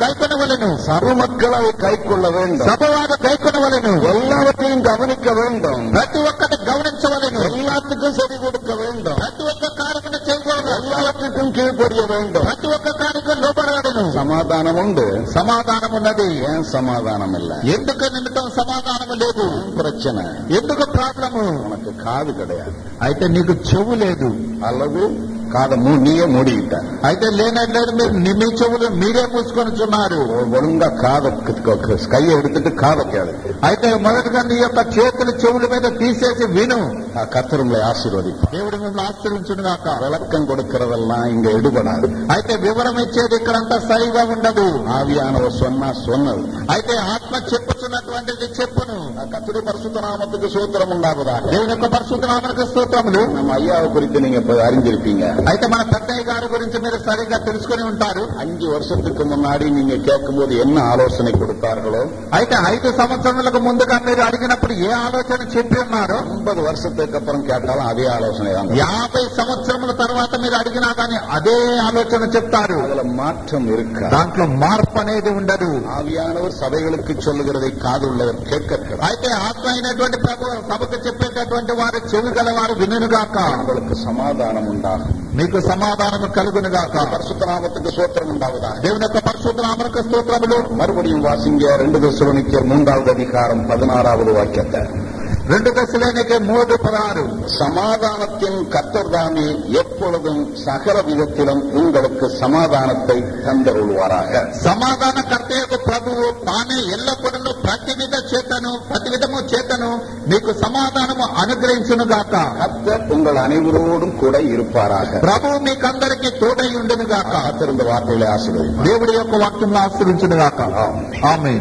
గైకొనవలెను சபை மக்கள் அதை கை கொள்ள வேண்டும் సభ వారు గైకొనవలెను எல்லாவற்றையும் கவனிக்க வேண்டும் ప్రతి ఒక్కటి గమనించవలెను எல்லாத்துக்கும் செவி கொடுக்க வேண்டும் ప్రతి ఒక్క కార్యమును చేయవలెను எல்லாவற்றுக்கும் கீழ்ப்படிய வேண்டும் ప్రతి ఒక్క కార్యక్రమం లోపడవలెను சமாதானம் உண்டு సమాధానం ఉన్నది ஏன் சமாதானம் இல்ல ఎందుకు నిమిత్తం సమాధానం లేదు பிரச்சனை ఎందుకు ప్రాబ్లము உனக்கு காது கிடையாது అయితే నీకు చెవు లేదు அல்லது காதை மூ நீயே மூடிக்கிட்ட అయితే లేనట్లేదు మీరు ని- మీ చెవులు మీరే మూసుకొని చున్నారు ஒழுங்கா காதை கையை எடுத்துட்டு காதை கேளு అయితే మొదటగా నీ యొక్క చేతులు చెవుల మీద తీసేసి విను ஆ, கர்த்தர் உங்களை ஆசீர்வதிப்பார் దేవుడు మిమ్మల్ని ఆశ్రయించును గాక விளக்கம் கொடுக்கறதெல்லாம் இங்க எடுபடாது అయితే వివరం ఇచ్చేది ఇక్కడంతా సరిగా ఉండదు ஆவியானவர் சொன்னா சொன்னது అయితే ఆత్మ చెప్పుతున్నటువంటిది చెప్పును ஆ, கர்த்தருடைய பரிசுத்த நாமத்துக்கு சூத்திரம் உண்டாவதாக దేవుని యొక్క పరిశుద్ధ నామక స్తోత్రములు நம்ம ஐயாவை குறித்து நீங்க இப்ப அறிஞ்சிருப்பீங்க అయితే మన పెద్దయ్య గారి గురించి మీరు సరిగ్గా తెలుసుకుని ఉంటారు அஞ்சு வருஷத்துக்கு முன்னாடி நீங்க கேட்கும்போது என்ன ஆலோசனை கொடுத்தார்களோ అయితే ఐదు సంవత్సరములకు ముందుగా మీరు అడిగినప్పుడు ఏ ఆలోచన చెప్పి ఉన్నారో ஐம்பது வருஷத்துக்கு அப்புறம் கேட்டாலும் அதே ஆலோசனை தான் యాభై సంవత్సరముల తర్వాత మీరు అడిగినా కానీ అదే ఆలోచన చెప్తారు அதுல மாற்றம் இருக்கா దాంట్లో మార్పు అనేది ఉండదు ஆவியானவர் சபைகளுக்கு சொல்லுகிறதை காதுள்ளவர் கேட்கட்டும் అయితే ఆత్మ అయినటువంటి ప్రభు సభకు చెప్పేటటువంటి వారు చెవి గలవారు వినుగాక உங்களுக்கு சமாதானம் உண்டாகும் మీకు సమాధానము కలుగునుగాక பரிசுத்த நாமத்துக்கு சோத்திரம் உண்டாவதாக దేవుని యొక్క పరిశుద్ధ నామక స్తోత్రములు மறுபடியும் வாசிங்க ரெண்டு தசுவனிக்க மூன்றாவது அதிகாரம் பதினாறாவது வாக்கியத்தை రెండు దశలోనికి మూడు పదహారు சமாதானத்தின் கர்த்தர்தாமே எப்பொழுதும் சகல விதத்திலும் உங்களுக்கு சமாதானத்தை தந்தருள்வாராக సమాధాన కర్తయ్యకు ప్రభువు తానే ఎల్లప్పుడూ ప్రతి విధ చేతను ప్రతి విధము చేతను మీకు సమాధానము అనుగ్రహించునుగాక கர்த்தர் உங்கள் அனைவரோடும் கூட இருப்பாராக ప్రభువు మీకందరికీ తోడై ఉండునుగాక கர்த்தர் இந்த வார்த்தையிலே ஆசீர்வதிப்பார் దేవుడి యొక్క వాక్యంలో ఆశ్రయించునుగాక ஆமென். ఆమె